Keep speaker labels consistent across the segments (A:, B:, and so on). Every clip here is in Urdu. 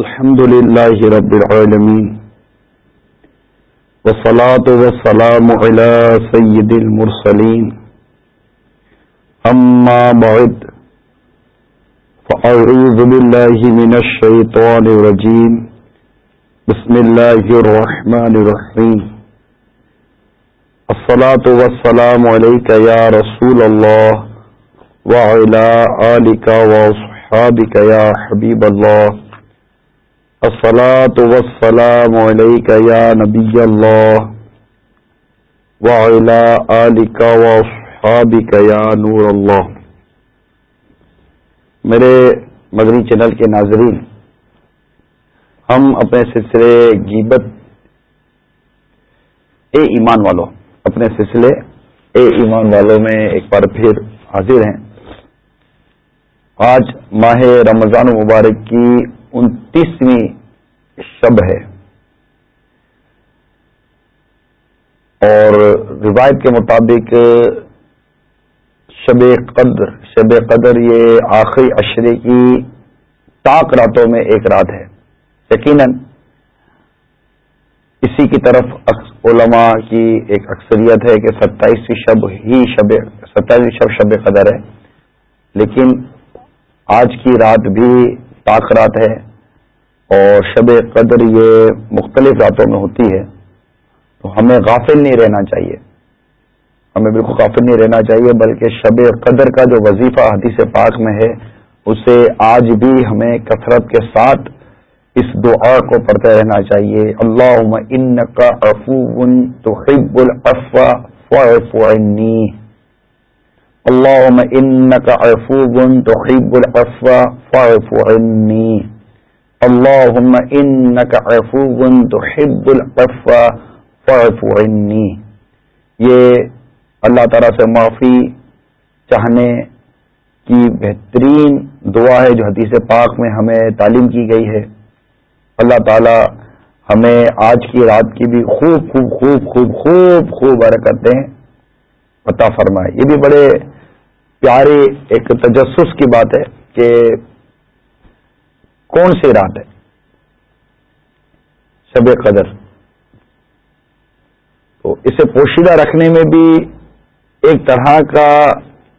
A: الحمد لله رب العالمين والصلاة والسلام على سيد المرسلين. أما بعد، فأعوذ بالله من الشيطان الرجيم. بسم الله الرحمن الرحيم. الصلاة والسلام عليك يا رسول الله وعلى آلك وصحبه وصحابك يا حبيب الله. الصلاة والسلام عليك يا نبي الله. وعلى آلك وصحابك يا نور الله. میرے مدنی چینل کے ناظرین، ہم اپنے سلسلے گیبت اے ایمان والوں اپنے سلسلے اے ایمان والوں میں ایک بار پھر حاضر ہیں۔ آج ماہ رمضان مبارک کی انتیسویں شب ہے اور روایت کے مطابق شب قدر شب قدر یہ آخری اشرے کی تاک راتوں میں ایک رات ہے۔ یقیناً اسی کی طرف علماء کی ایک اکثریت ہے کہ ستائیسویں شب ہی شب، ستائیسویں شب شب قدر ہے۔ لیکن آج کی رات بھی تاک رات ہے اور شب قدر یہ مختلف راتوں میں ہوتی ہے، تو ہمیں غافل نہیں رہنا چاہیے۔ ہمیں بالکل غافل نہیں رہنا چاہیے، بلکہ شب قدر کا جو وظیفہ حدیث پاک میں ہے، اسے آج بھی ہمیں کثرت کے ساتھ اس دعا کو پڑھتے رہنا چاہیے۔ اللہ ان کا افو تو حب عنی۔ اللہ ان کا افو تو حب الفا عنی اللہ ان کا افو تو حب الفا عنی یہ اللہ تعالی سے معافی چاہنے کی بہترین دعا ہے جو حدیث پاک میں ہمیں تعلیم کی گئی ہے۔ اللہ تعالی ہمیں آج کی رات کی بھی خوب خوب خوب خوب خوب خوب برکتیں عطا فرمائے۔ یہ بھی بڑے پیارے ایک تجسس کی بات ہے کہ کون سی رات ہے؟ شب قدر۔ تو اسے پوشیدہ رکھنے میں بھی ایک طرح کا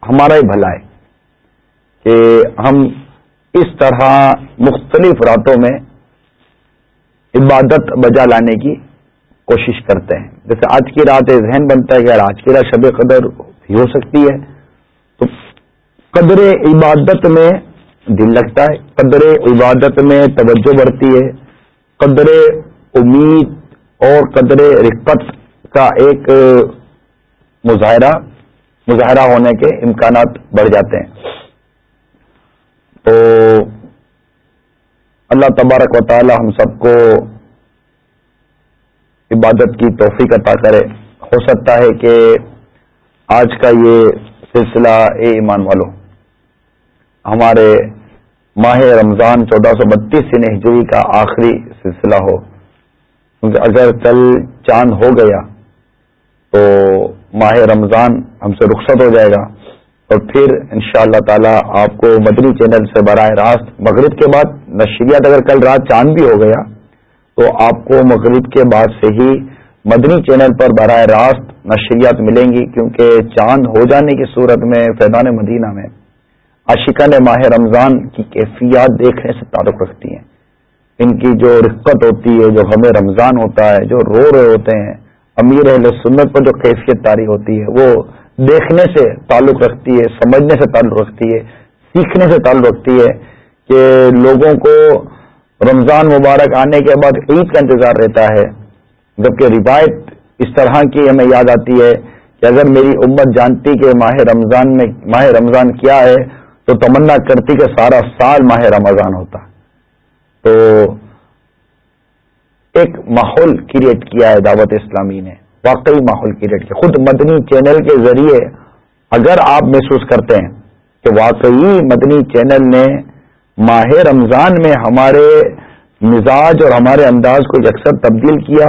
A: ہمارا ہی بھلا ہے کہ ہم اس طرح مختلف راتوں میں عبادت بجا لانے کی کوشش کرتے ہیں۔ جیسے آج کی رات ذہن بنتا ہے کہ یار آج کی رات شب قدر بھی ہو سکتی ہے۔ تو قدر عبادت میں دل لگتا ہے، قدر عبادت میں توجہ بڑھتی ہے۔ قدر امید اور قدر رقت کا ایک مظاہرہ مظاہرہ ہونے کے امکانات بڑھ جاتے ہیں۔ تو اللہ تبارک و تعالی ہم سب کو عبادت کی توفیق عطا کرے۔ ہو سکتا ہے کہ آج کا یہ سلسلہ اے ایمان والو، ہمارے ماہ رمضان چودہ سو بتیس سن ہجری کا آخری سلسلہ ہو۔ کیونکہ اگر کل چاند ہو گیا تو ماہ رمضان ہم سے رخصت ہو جائے گا۔ اور پھر ان شاء اللہ تعالی آپ کو مدنی چینل سے براہ راست مغرب کے بعد نشریات اگر کل رات چاند بھی ہو گیا تو آپ کو مغرب کے بعد سے ہی مدنی چینل پر براہ راست نشریات ملیں گی، کیونکہ چاند ہو جانے کی صورت میں فیضان مدینہ میں عاشقان ماہ رمضان کی کیفیات دیکھنے سے تعلق رکھتی ہیں۔ ان کی جو رقت ہوتی ہے، جو ہمیں رمضان ہوتا ہے، جو رو رہے ہوتے ہیں، امیر اہل سنت پر جو کیفیت تاری ہوتی ہے، وہ دیکھنے سے تعلق رکھتی ہے، سمجھنے سے تعلق رکھتی ہے، سیکھنے سے تعلق رکھتی ہے کہ لوگوں کو رمضان مبارک آنے کے بعد عید کا انتظار رہتا ہے، جبکہ روایت اس طرح کی ہمیں یاد آتی ہے کہ اگر میری امت جانتی کہ ماہ رمضان میں، ماہ رمضان کیا ہے، تو تمنا کرتی کہ سارا سال ماہ رمضان ہوتا۔ تو ایک ماحول کریٹ کیا ہے دعوت اسلامی نے، واقعی ماحول کریٹ کیا۔ خود مدنی چینل کے ذریعے اگر آپ محسوس کرتے ہیں کہ واقعی مدنی چینل نے ماہ رمضان میں ہمارے مزاج اور ہمارے انداز کو یکسر تبدیل کیا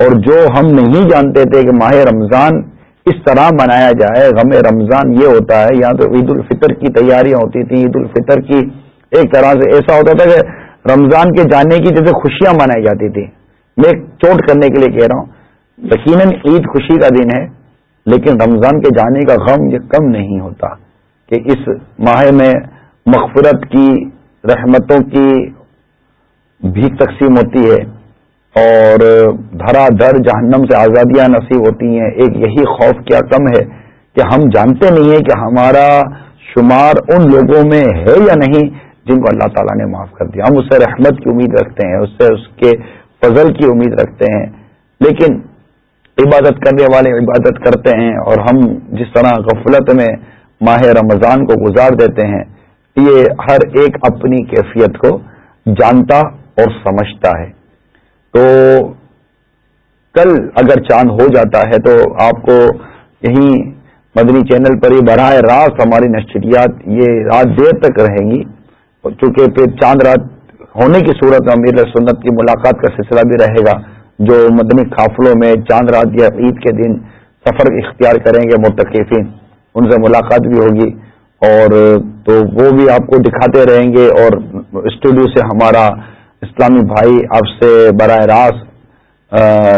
A: اور جو ہم نہیں جانتے تھے کہ ماہ رمضان اس طرح منایا جائے، غم رمضان یہ ہوتا ہے یا تو عید الفطر کی تیاریاں ہوتی تھیں، عید الفطر کی ایک طرح سے ایسا ہوتا تھا کہ رمضان کے جانے کی جیسے خوشیاں منائی جاتی تھی میں چوٹ کرنے کے لیے کہہ رہا ہوں، یقیناً عید خوشی کا دن ہے، لیکن رمضان کے جانے کا غم یہ کم نہیں ہوتا کہ اس ماہ میں مغفرت کی رحمتوں کی بھی تقسیم ہوتی ہے اور دھرا دھر جہنم سے آزادیاں نصیب ہوتی ہیں۔ ایک یہی خوف کیا کم ہے کہ ہم جانتے نہیں ہیں کہ ہمارا شمار ان لوگوں میں ہے یا نہیں جن کو اللہ تعالیٰ نے معاف کر دیا۔ ہم اس سے رحمت کی امید رکھتے ہیں، اس سے اس کے فضل کی امید رکھتے ہیں۔ لیکن عبادت کرنے والے عبادت کرتے ہیں اور ہم جس طرح غفلت میں ماہ رمضان کو گزار دیتے ہیں یہ ہر ایک اپنی کیفیت کو جانتا اور سمجھتا ہے۔ تو کل اگر چاند ہو جاتا ہے تو آپ کو یہیں مدنی چینل پر ہی براہ راست ہماری نشریات یہ رات دیر تک رہیں گی۔ چونکہ پھر چاند رات ہونے کی صورت میں امیر سنت کی ملاقات کا سلسلہ بھی رہے گا۔ جو مدنی قافلوں میں چاند رات یا عید کے دن سفر اختیار کریں گے متقفین، ان سے ملاقات بھی ہوگی۔ اور، تو وہ بھی آپ کو دکھاتے رہیں گے اور اسٹوڈیو سے ہمارا اسلامی بھائی آپ سے براہ راست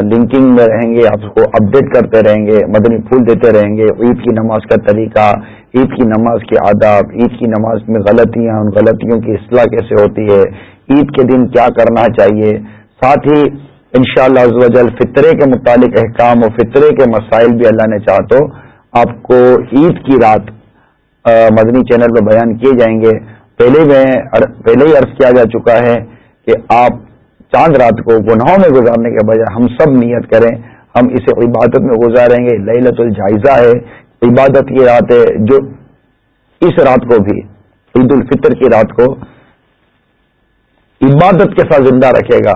A: لنکنگ میں رہیں گے، آپ کو اپڈیٹ کرتے رہیں گے، مدنی پھول دیتے رہیں گے، عید کی نماز کا طریقہ، عید کی نماز کے آداب، عید کی نماز میں غلطیاں، ان غلطیوں کی اصلاح کیسے ہوتی ہے، عید کے دن کیا کرنا چاہیے، ساتھ ہی ان شاء اللہ فطرے کے متعلق احکام و فطرے کے مسائل بھی اللہ نے چاہ تو آپ کو عید کی رات مدنی چینل پہ بیان کیے جائیں گے۔ پہلے میں پہلے ہی عرض کیا جا چکا ہے کہ آپ چاند رات کو گناہوں میں گزارنے کے بجائے ہم سب نیت کریں۔ ہم اسے عبادت میں گزاریں گے۔ للت الجائزہ ہے۔ عبادت کی رات ہے جو اس رات کو بھی، عید الفطر کی رات کو عبادت کے ساتھ زندہ رکھے گا۔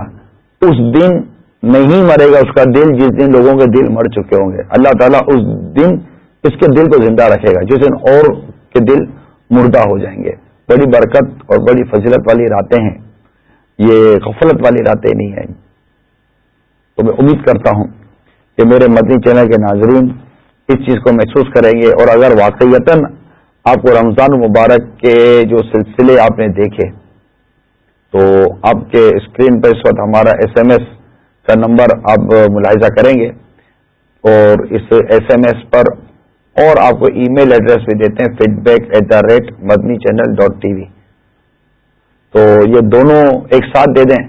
A: اس دن نہیں مرے گا اس کا دل جس دن لوگوں کے دل مر چکے ہوں گے۔ اللہ تعالیٰ اس دن اس کے دل کو زندہ رکھے گا۔ جس دن اور کے دل مردہ ہو جائیں گے۔ بڑی برکت اور بڑی فضلت والی راتیں ہیں۔ یہ غفلت والی راتیں نہیں ہیں۔ تو میں امید کرتا ہوں کہ میرے مدنی چینل کے ناظرین اس چیز کو محسوس کریں گے اور اگر واقعیت آپ کو رمضان مبارک کے جو سلسلے آپ نے دیکھے، تو آپ کے اسکرین پر اس وقت ہمارا ایس ایم ایس کا نمبر آپ ملاحظہ کریں گے اور اس ایس ایم ایس پر اور آپ کو ای میل ایڈریس بھی دیتے ہیں feedback at the rate Madani channel dot T V تو یہ دونوں ایک ساتھ دے دیں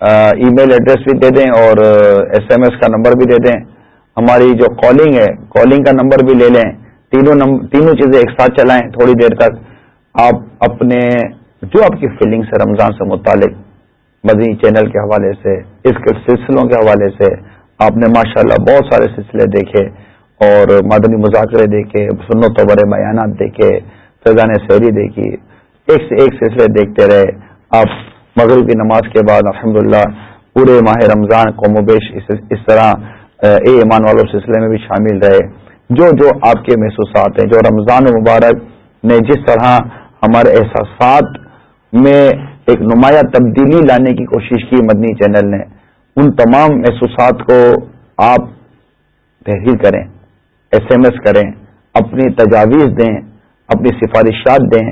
A: ای میل ایڈریس بھی دے دیں اور ایس ایم ایس کا نمبر بھی دے دیں۔ ہماری جو کالنگ ہے کالنگ کا نمبر بھی لے لیں۔ تینوں تینوں چیزیں ایک ساتھ چلائیں تھوڑی دیر تک۔ آپ اپنے، جو آپ کی فیلنگس ہے رمضان سے متعلق مدنی چینل کے حوالے سے، اس کے سلسلوں کے حوالے سے آپ نے ماشاءاللہ بہت سارے سلسلے دیکھے۔ اور مدنی مذاکرے دیکھے، سنت و بڑے بیانات دیکھے، فیضان سیری دیکھی، ایک سے ایک سلسلے دیکھتے رہے۔ آپ مغرب کی نماز کے بعد الحمد پورے ماہ رمضان قوم و بیش اس طرح اے ایمان والوں سلسلے میں بھی شامل رہے۔ جو جو آپ کے محسوسات ہیں، جو رمضان مبارک نے جس طرح ہمارے احساسات میں ایک نمایاں تبدیلی لانے کی کوشش کی مدنی چینل نے، ان تمام محسوسات کو آپ تحریر کریں۔ ایس ایم ایس کریں، اپنی تجاویز دیں، اپنی سفارشات دیں۔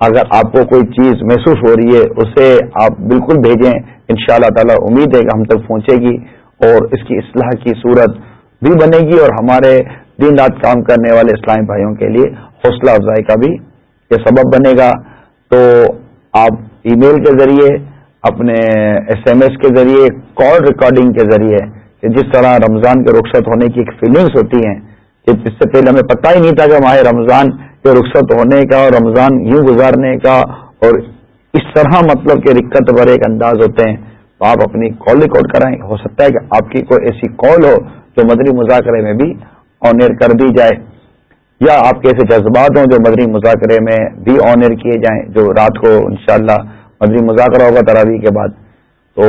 A: اگر آپ کو کوئی چیز محسوس ہو رہی ہے، اسے آپ بالکل بھیجیں۔ ان شاء اللہ تعالی امید ہے کہ ہم تک پہنچے گی اور اس کی اصلاح کی صورت بھی بنے گی اور ہمارے دن رات کام کرنے والے اسلامی بھائیوں کے لیے حوصلہ افزائی کا بھی یہ سبب بنے گا۔ تو آپ ای میل کے ذریعے، اپنے ایس ایم ایس کے ذریعے، کال ریکارڈنگ کے ذریعے جس طرح رمضان کے رخصت ہونے کی ایک فیلنگس ہوتی ہیں اس سے پہلے ہمیں پتہ ہی نہیں تھا کہ ماہ رمضان کے رخصت ہونے کا اور رمضان یوں گزارنے کا اور اس طرح مطلب کہ رکت بھرے ایک انداز ہوتے ہیں۔ تو آپ اپنی کال ریکارڈ کرائیں۔ ہو سکتا ہے کہ آپ کی کوئی ایسی کال ہو جو مدنی مذاکرے میں بھی آنر کر دی جائے۔ یا آپ کے ایسے جذبات ہوں جو مدنی مذاکرے میں بھی آنر کیے جائیں، جو رات کو انشاءاللہ مدنی مذاکرہ ہوگا تراوی کے بعد۔ تو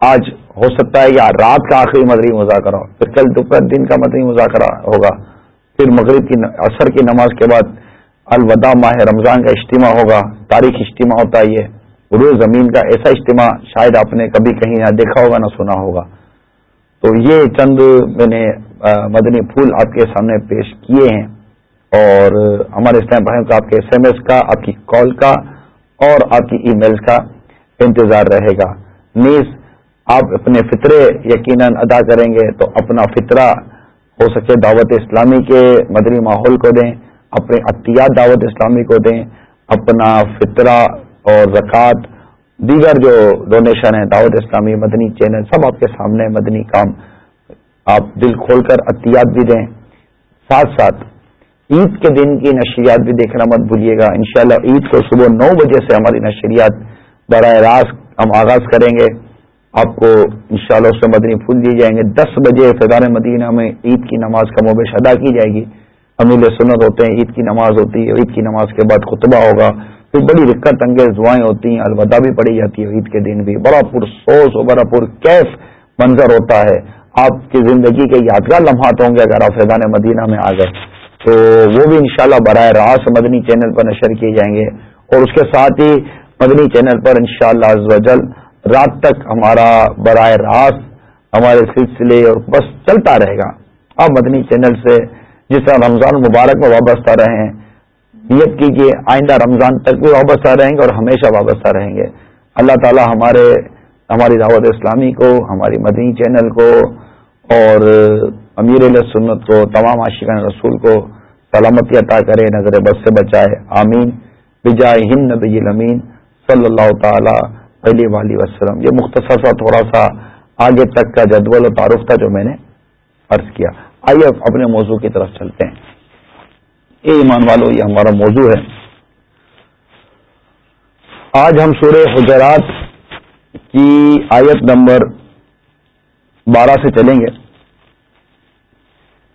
A: آج ہو سکتا ہے یا رات کا آخری مدنی مذاکرہ ہو، پھر کل دوپہر دن کا مدنی مذاکرہ ہوگا۔ پھر مغرب کی عصر کی نماز کے بعد الوداع ماہ رمضان کا اجتماع ہوگا، تاریخ اجتماع ہوتا ہے یہ۔ روز زمین کا ایسا اجتماع شاید آپ نے کبھی کہیں نہ دیکھا ہوگا نہ سنا ہوگا۔ تو یہ چند میں نے مدنی پھول آپ کے سامنے پیش کیے ہیں۔ اور ہمارے اسلام بھائیوں کا آپ کے ایس ایم ایس کا، آپ کی کال کا اور آپ کی ای میل کا انتظار رہے گا۔ نیز آپ اپنے فطرے یقیناً ادا کریں گے تو اپنا فطرہ ہو سکے دعوت اسلامی کے مدنی ماحول کو دیں، اپنے عطیات دعوت اسلامی کو دیں، اپنا فطرہ اور زکوٰۃ، دیگر جو ڈونیشن ہیں، دعوت اسلامی، مدنی چینل، سب آپ کے سامنے مدنی کام آپ دل کھول کر عطیات بھی دیں۔ ساتھ ساتھ عید کے دن کی نشریات بھی دیکھنا مت بھولیے گا۔ انشاءاللہ عید کو صبح نو بجے سے ہماری نشریات براہ راست ہم آغاز کریں گے۔ آپ کو انشاءاللہ اس سے مدنی پھول دیے جائیں گے۔ دس بجے فیضان مدینہ میں عید کی نماز کا موبش ادا کی جائے گی۔ امیل سنت ہوتے ہیں، عید کی نماز ہوتی ہے، عید کی نماز کے بعد خطبہ ہوگا۔ پھر بڑی رکت انگیز دعائیں ہوتی ہیں، الوداع بھی پڑی جاتی ہے عید کے دن بھی۔ بڑا پرسوس اور بڑا پر کیف منظر ہوتا ہے۔ آپ کی زندگی کے یادگار لمحات ہوں گے اگر آپ فیضان مدینہ میں آ گئے۔ تو وہ بھی انشاءاللہ شاء براہ راست مدنی چینل پر نشر کیے جائیں گے۔ اور اس کے ساتھ ہی مدنی چینل پر انشاءاللہ شاء اللہ رات تک ہمارا براہ راست ہمارے سلسلے اور بس چلتا رہے گا۔ آپ مدنی چینل سے جس طرح رمضان مبارک میں وابستہ رہے ہیں نیت کیجیے آئندہ رمضان تک بھی وابستہ رہیں گے اور ہمیشہ وابستہ رہیں گے۔ اللہ تعالی ہمارے، ہماری دعوت اسلامی کو، ہماری مدنی چینل کو اور امیر سنت کو، تمام عاشقان رسول کو سلامتی عطا کرے، نظر بس سے بچائے۔ آمین۔ بجائے ہند نبی امین صلی اللہ تعالی علیہ وآلہ وسلم۔ یہ مختصر سا، تھوڑا سا آگے تک کا جدول و تعارف تھا جو میں نے عرض کیا۔ آئیے اپنے موضوع کی طرف چلتے ہیں۔ اے ایمان والو، یہ ہمارا موضوع ہے۔ آج ہم سورہ حجرات کی آیت نمبر بارہ سے چلیں گے۔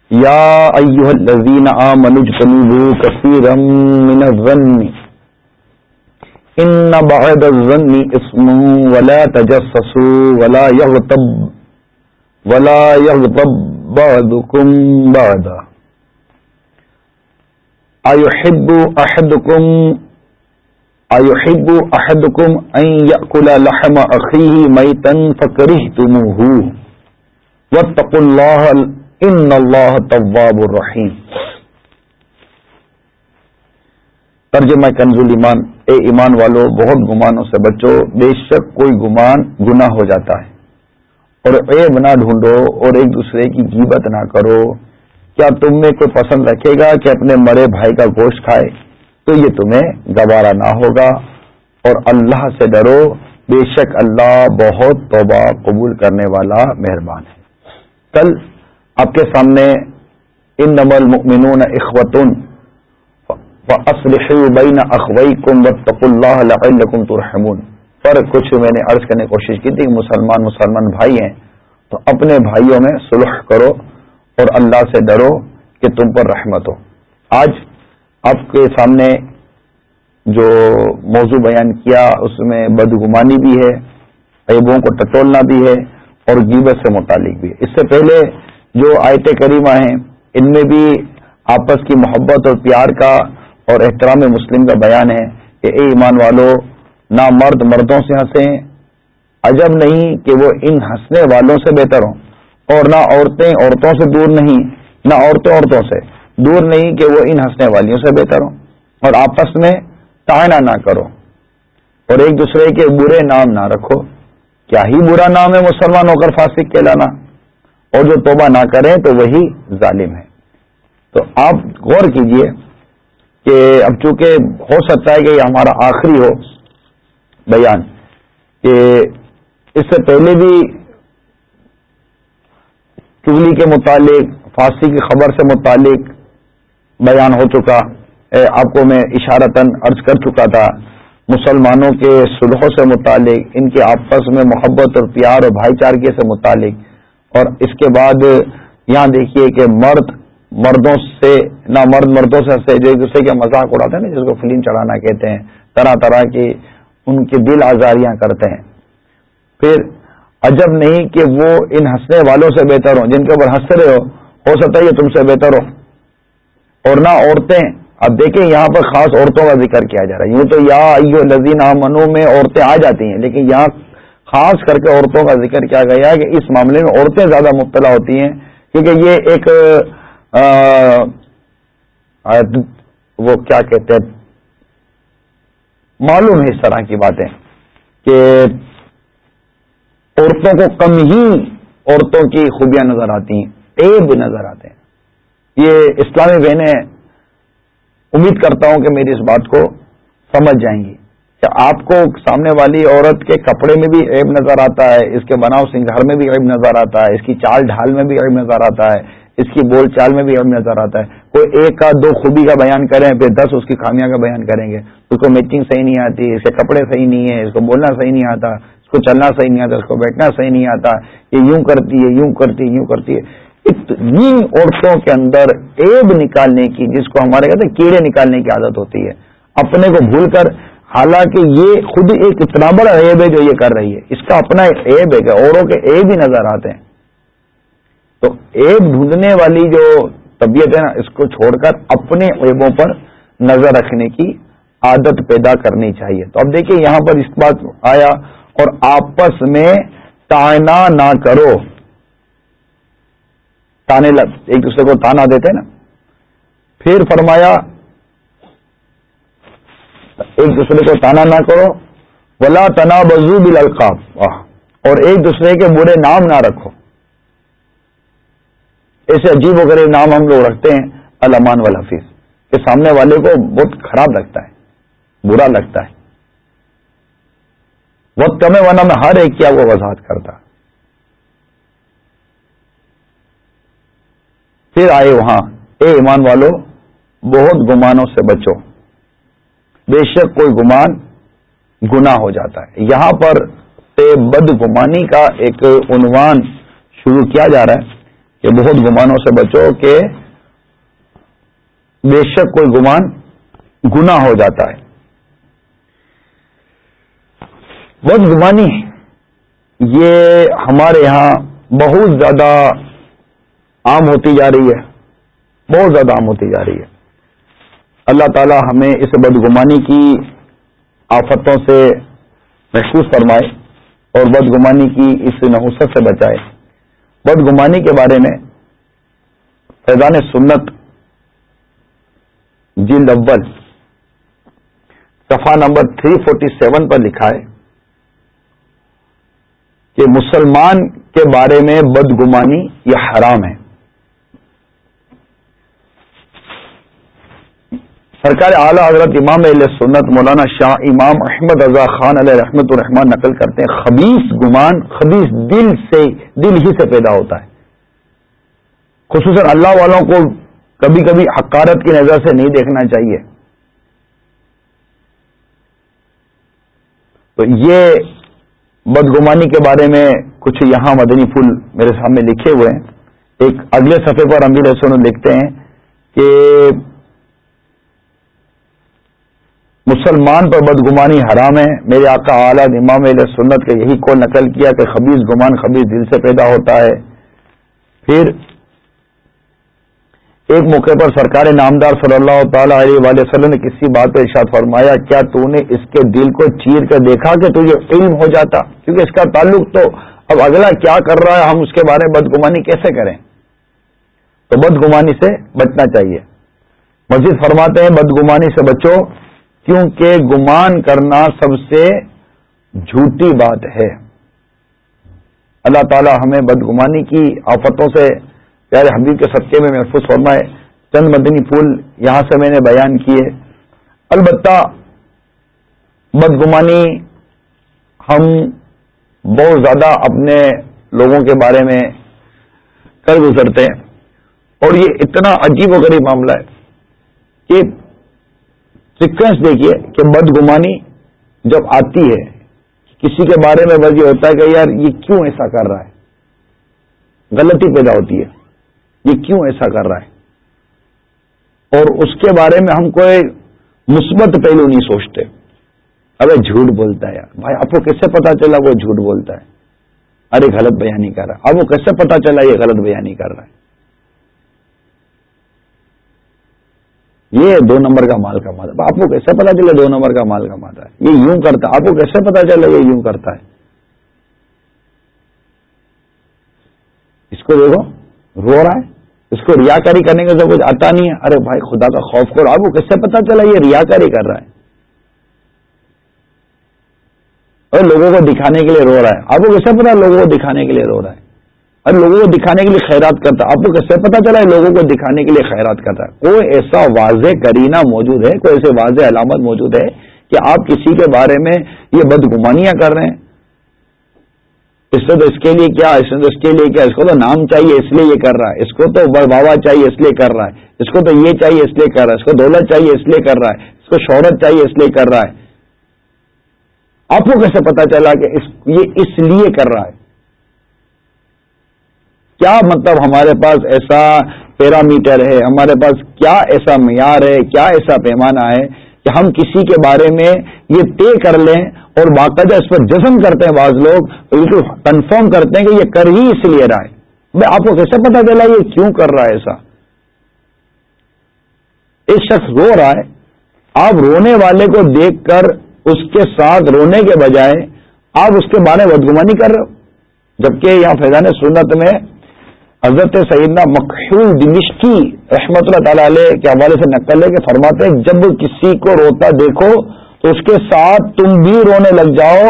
A: یا ایوہ الذین آمنوا کثیرا من الظن۔ ان بعد الظن اسم ولا تجسسوا ولا يغتب ولا يغتب بعضكم بعضا. ايحب احدكم ايحب احدكم ان ياكل لحم اخيه ميتا فكرهتموه. واتقوا الله ان الله تواب الرحيم ترجمہ کنز ایمان، اے ایمان والو، بہت گمانوں سے بچو، بے شک کوئی گمان گنا ہو جاتا ہے۔ اور اے بنا ڈھونڈو اور ایک دوسرے کی جیبت نہ کرو۔ کیا تم میں کوئی پسند رکھے گا کہ اپنے مرے بھائی کا گوشت کھائے؟ تو یہ تمہیں گوارا نہ ہوگا۔ اور اللہ سے ڈرو، بے شک اللہ بہت توبہ قبول کرنے والا مہربان ہے۔ کل آپ کے سامنے ان نمل مؤمنون اخوتن بین اخوئی کم وط اللہ ترحمون۔ پر کچھ میں نے عرض کرنے کی کوشش کی تھی کہ مسلمان مسلمان بھائی ہیں، تو اپنے بھائیوں میں صلح کرو اور اللہ سے ڈرو کہ تم پر رحمت ہو۔ آج آپ کے سامنے جو موضوع بیان کیا، اس میں بدگمانی بھی ہے، عیبوں کو ٹٹولنا بھی ہے اور گیبت سے متعلق بھی ہے۔ اس سے پہلے جو آیت کریمہ ہیں، ان میں بھی آپس کی محبت اور پیار کا اور احترام مسلم کا بیان ہے کہ اے ایمان والو، نہ مرد مردوں سے ہنسیں، عجب نہیں کہ وہ ان ہنسنے والوں سے بہتر ہوں۔ اور نہ عورتیں عورتوں سے دور نہیں، نہ عورتیں عورتوں سے دور نہیں کہ وہ ان ہنسنے والیوں سے بہتر ہوں۔ اور آپس میں تائنا نہ کرو۔ اور ایک دوسرے کے برے نام نہ رکھو۔ کیا ہی برا نام ہے مسلمان ہو کر فاسق کہلانا؟ اور جو توبہ نہ کریں تو وہی ظالم ہے۔ تو آپ غور کیجیے کہ اب چونکہ ہو سکتا ہے کہ یہ ہمارا آخری ہو بیان، کہ اس سے پہلے بھی چگلی کے متعلق، فارسی کی خبر سے متعلق بیان ہو چکا۔ آپ کو میں اشارتاً عرض کر چکا تھا، مسلمانوں کے سلحوں سے متعلق، ان کے آپس میں محبت اور پیار اور بھائی چارگی سے متعلق۔ اور اس کے بعد یہاں دیکھیے کہ مرد مردوں سے، نہ مرد، مردوں سے جو ایک دوسرے کے مذاق اڑاتے ہیں نا، جس کو فلم چڑھانا کہتے ہیں، طرح طرح کی ان کے دل آزاریاں کرتے ہیں۔ پھر عجب نہیں کہ وہ ان ہنسنے والوں سے بہتر ہوں، جن کے اوپر ہنس رہے ہو ہو سکتا ہے یہ تم سے بہتر ہو اور نہ عورتیں، اب دیکھیں یہاں پر خاص عورتوں کا ذکر کیا جا رہا ہے۔ یوں تو یا ایو لذین منو میں عورتیں آ جاتی ہیں، لیکن یہاں خاص کر کے عورتوں کا ذکر کیا گیا ہے کہ اس معاملے میں عورتیں زیادہ مبتلا ہوتی ہیں، کیونکہ یہ ایک وہ کیا کہتے ہیں؟ معلوم ہے اس طرح کی باتیں کہ عورتوں کو کم ہی عورتوں کی خوبیاں نظر آتی ہیں ایب نظر آتے ہیں۔ یہ اسلامی بہنیں امید کرتا ہوں کہ میری اس بات کو سمجھ جائیں گی کہ آپ کو سامنے والی عورت کے کپڑے میں بھی عیب نظر آتا ہے، اس کے بناؤ سنگھر میں بھی عیب نظر آتا ہے، اس کی چال ڈھال میں بھی عیب نظر آتا ہے۔ اس کی بول چال میں بھی عیب نظر آتا ہے۔ کوئی ایک کا دو خوبی کا بیان کریں، پھر دس اس کی خامیاں کا بیان کریں گے۔ اس کو میچنگ صحیح نہیں آتی، اس کے کپڑے صحیح نہیں ہے اس کو بولنا صحیح نہیں آتا، اس کو چلنا صحیح نہیں آتا، اس کو بیٹھنا صحیح نہیں آتا۔ یہ یوں کرتی ہے، یوں کرتی ہے، یوں کرتی ہے۔ اتنی عورتوں کے اندر ایب نکالنے کی، جس کو ہمارے کہتے ہیں کیڑے نکالنے کی عادت ہوتی ہے۔ اپنے کو بھول کر، حالانکہ یہ خود ایک اتنا بڑا ایب ہے جو یہ کر رہی ہے۔ اس کا اپنا ایب ہے کہ اوروں کے ایب ہی نظر آتے ہیں۔ تو ایب ڈھونڈنے والی جو طبیعت ہے نا، اس کو چھوڑ کر اپنے ایبوں پر نظر رکھنے کی عادت پیدا کرنی چاہیے۔ تو اب دیکھیے، یہاں پر اس بات آیا، اور آپس میں تانا نہ کرو۔ تانے لگ، ایک دوسرے کو تانا دیتے نا۔ پھر فرمایا، ایک دوسرے کو تانا نہ کرو۔ ولا تنا بزو بل اور ایک دوسرے کے برے نام نہ رکھو۔ ایسے عجیب وغیرہ نام ہم لوگ رکھتے ہیں الامان والحفیظ۔ کہ سامنے والے کو بہت خراب لگتا ہے، برا لگتا ہے۔ وقت کم ورنہ میں ہر ایک کیا وہ وضاحت کرتا۔ پھر آئے وہاں، اے ایمان والو، بہت گمانوں سے بچو۔ بے شک کوئی گمان گنا ہو جاتا ہے۔ یہاں پر بد گمانی کا ایک عنوان شروع کیا جا رہا ہے۔ کہ بہت گمانوں سے بچو کہ بے شک کوئی گمان گنا ہو جاتا ہے۔ بد گمانی یہ ہمارے یہاں بہت زیادہ عام ہوتی جا رہی ہے۔ بہت زیادہ عام ہوتی جا رہی ہے۔ اللہ تعالی ہمیں اس بدگمانی کی آفتوں سے محسوس فرمائے اور بدگمانی کی اس نحوست سے بچائے۔ بدگمانی کے بارے میں فیضان سنت جلد اول، صفحہ نمبر 347 پر لکھا ہے کہ مسلمان کے بارے میں بدگمانی یہ حرام ہے۔ سرکار اعلی حضرت امام علیہ سنت مولانا شاہ امام احمد رضا خان علیہ رحمت الرحمان نقل کرتے ہیں خبیص گمان خبیص دل سے، دل ہی سے پیدا ہوتا ہے۔ خصوصاً اللہ والوں کو کبھی کبھی حکارت کی نظر سے نہیں دیکھنا چاہیے۔ تو یہ بدگمانی کے بارے میں کچھ یہاں مدنی پھول میرے سامنے لکھے ہوئے ہیں۔ ایک اگلے صفحے پر امیر حسن لکھتے ہیں کہ مسلمان پر بدگمانی حرام ہے۔ میرے آقا اعلیٰ امام علیہ سنت کا یہی کو نقل کیا کہ خبیز گمان خبیز دل سے پیدا ہوتا ہے۔ پھر ایک موقع پر سرکار نامدار صلی اللہ تعالی علیہ وآلہ وسلم نے کسی بات پہ ارشاد فرمایا، کیا تو نے اس کے دل کو چیر کر دیکھا کہ تجھے علم ہو جاتا؟ کیونکہ اس کا تعلق تو اب اگلا کیا کر رہا ہے؟ ہم اس کے بارے میں بدگمانی کیسے کریں؟ تو بدگمانی سے بچنا چاہیے۔ مسجد فرماتے ہیں، بدگمانی سے بچو۔ کیونکہ گمان کرنا سب سے جھوٹی بات ہے۔ اللہ تعالی ہمیں بدگمانی کی آفتوں سے پیارے حبیب کے صدقے میں محفوظ فرمائے۔ چند مدنی پھول یہاں سے میں نے بیان کیے۔ البتہ بدگمانی ہم بہت زیادہ اپنے لوگوں کے بارے میں کر گزرتے ہیں۔ اور یہ اتنا عجیب و غریب معاملہ ہے کہ سیکوینس دیکھیے کہ بدگمانی جب آتی ہے، کسی کے بارے میں بس یہ ہوتا ہے کہ یار یہ کیوں ایسا کر رہا ہے؟ غلطی پیدا ہوتی ہے۔ یہ کیوں ایسا کر رہا ہے؟ اور اس کے بارے میں ہم کوئی مثبت پہلو نہیں سوچتے۔ ارے جھوٹ بولتا ہے یار۔ بھائی، آپ کو کیسے پتا چلا وہ جھوٹ بولتا ہے؟ ارے، غلط بیانی کر رہا ہے۔ اب وہ کیسے پتا چلا یہ غلط بیانی کر رہا ہے؟ یہ دو نمبر کا مال کماتا ہے۔ آپ کو کیسے پتا چلا دو نمبر کا مال کماتا ہے؟ یہ یوں کرتا ہے۔ آپ کو کیسے پتا چلا یہ یوں کرتا ہے؟ اس کو دیکھو، رو رہا ہے۔ اس کو ریاکاری کرنے کا تو کچھ آتا نہیں ہے۔ ارے بھائی، خدا کا خوف کرو آپ کو کیسے پتا چلا یہ ریاکاری کر رہا ہے؟ اور لوگوں کو دکھانے کے لیے رو رہا ہے۔ آپ کو کیسے پتا لوگوں کو دکھانے کے لیے رو رہا ہے؟ اور لوگوں کو دکھانے کے لیے خیرات کرتا آپ کو کیسے پتا چلا ہے لوگوں کو دکھانے کے لیے خیرات کرتا ہے؟ کوئی ایسا واضح کرینہ موجود ہے، کوئی ایسے واضح علامت موجود ہے کہ آپ کسی کے بارے میں یہ بدگمانیاں کر رہے ہیں؟ اس سے تو اس کے لیے کیا؟ اس نے تو اس کے لیے کیا؟ اس کو تو نام چاہیے اس لیے یہ کر رہا ہے۔ اس کو تو بڑھاوا چاہیے اس لیے کر رہا ہے۔ اس کو تو یہ چاہیے اس لیے کر رہا ہے۔ اس کو دولت چاہیے اس لیے کر رہا ہے۔ اس کو شہرت چاہیے اس لیے کر رہا ہے۔ آپ کو کیسے پتا چلا کہ اس یہ اس لیے کر رہا ہے؟ کیا مطلب ہمارے پاس ایسا پیرامیٹر ہے؟ ہمارے پاس کیا ایسا معیار ہے؟ کیا ایسا پیمانہ ہے کہ ہم کسی کے بارے میں یہ طے کر لیں اور باقاعدہ اس پر جزم کرتے ہیں بعض لوگ بالکل کنفرم کرتے ہیں کہ یہ کر ہی اس لیے رہا ہے۔ میں آپ کو کیسے پتا چلا یہ کیوں کر رہا ہے ایسا؟ ایک شخص رو رہا ہے۔ آپ رونے والے کو دیکھ کر اس کے ساتھ رونے کے بجائے آپ اس کے بارے میں بدگمانی کر رہے ہو۔ جبکہ یہاں فیضان سنت میں حضرت سیدنا مقحول دمشقی رحمت اللہ تعالی علیہ کے حوالے سے نقل ہے کہ فرماتے ہیں، جب کسی کو روتا دیکھو تو اس کے ساتھ تم بھی رونے لگ جاؤ،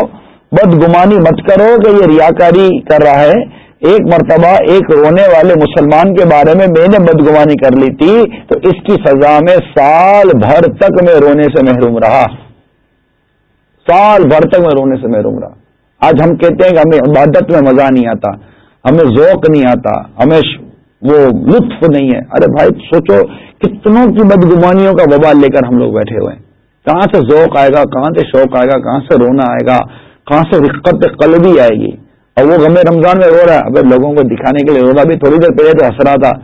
A: بدگمانی مت کرو کہ یہ ریاکاری کر رہا ہے۔ ایک مرتبہ ایک رونے والے مسلمان کے بارے میں میں نے بدگمانی کر لی تھی، تو اس کی سزا میں سال بھر تک میں رونے سے محروم رہا۔ سال بھر تک میں رونے سے محروم رہا۔ آج ہم کہتے ہیں کہ ہمیں عبادت میں مزہ نہیں آتا۔ ہمیں ذوق نہیں آتا، ہمیں وہ لطف نہیں ہے۔ ارے بھائی، سوچو کتنوں کی بدگمانیوں کا وبال لے کر ہم لوگ بیٹھے ہوئے ہیں۔ کہاں سے ذوق آئے گا، کہاں سے شوق آئے گا، کہاں سے رونا آئے گا، کہاں سے رقت قلبی آئے گی۔ اور وہ غم رمضان میں رو رہا ہے۔ اگر لوگوں کو دکھانے کے لیے رو رہا بھی تھوڑی دیر پہلے تو ہنس رہا تھا۔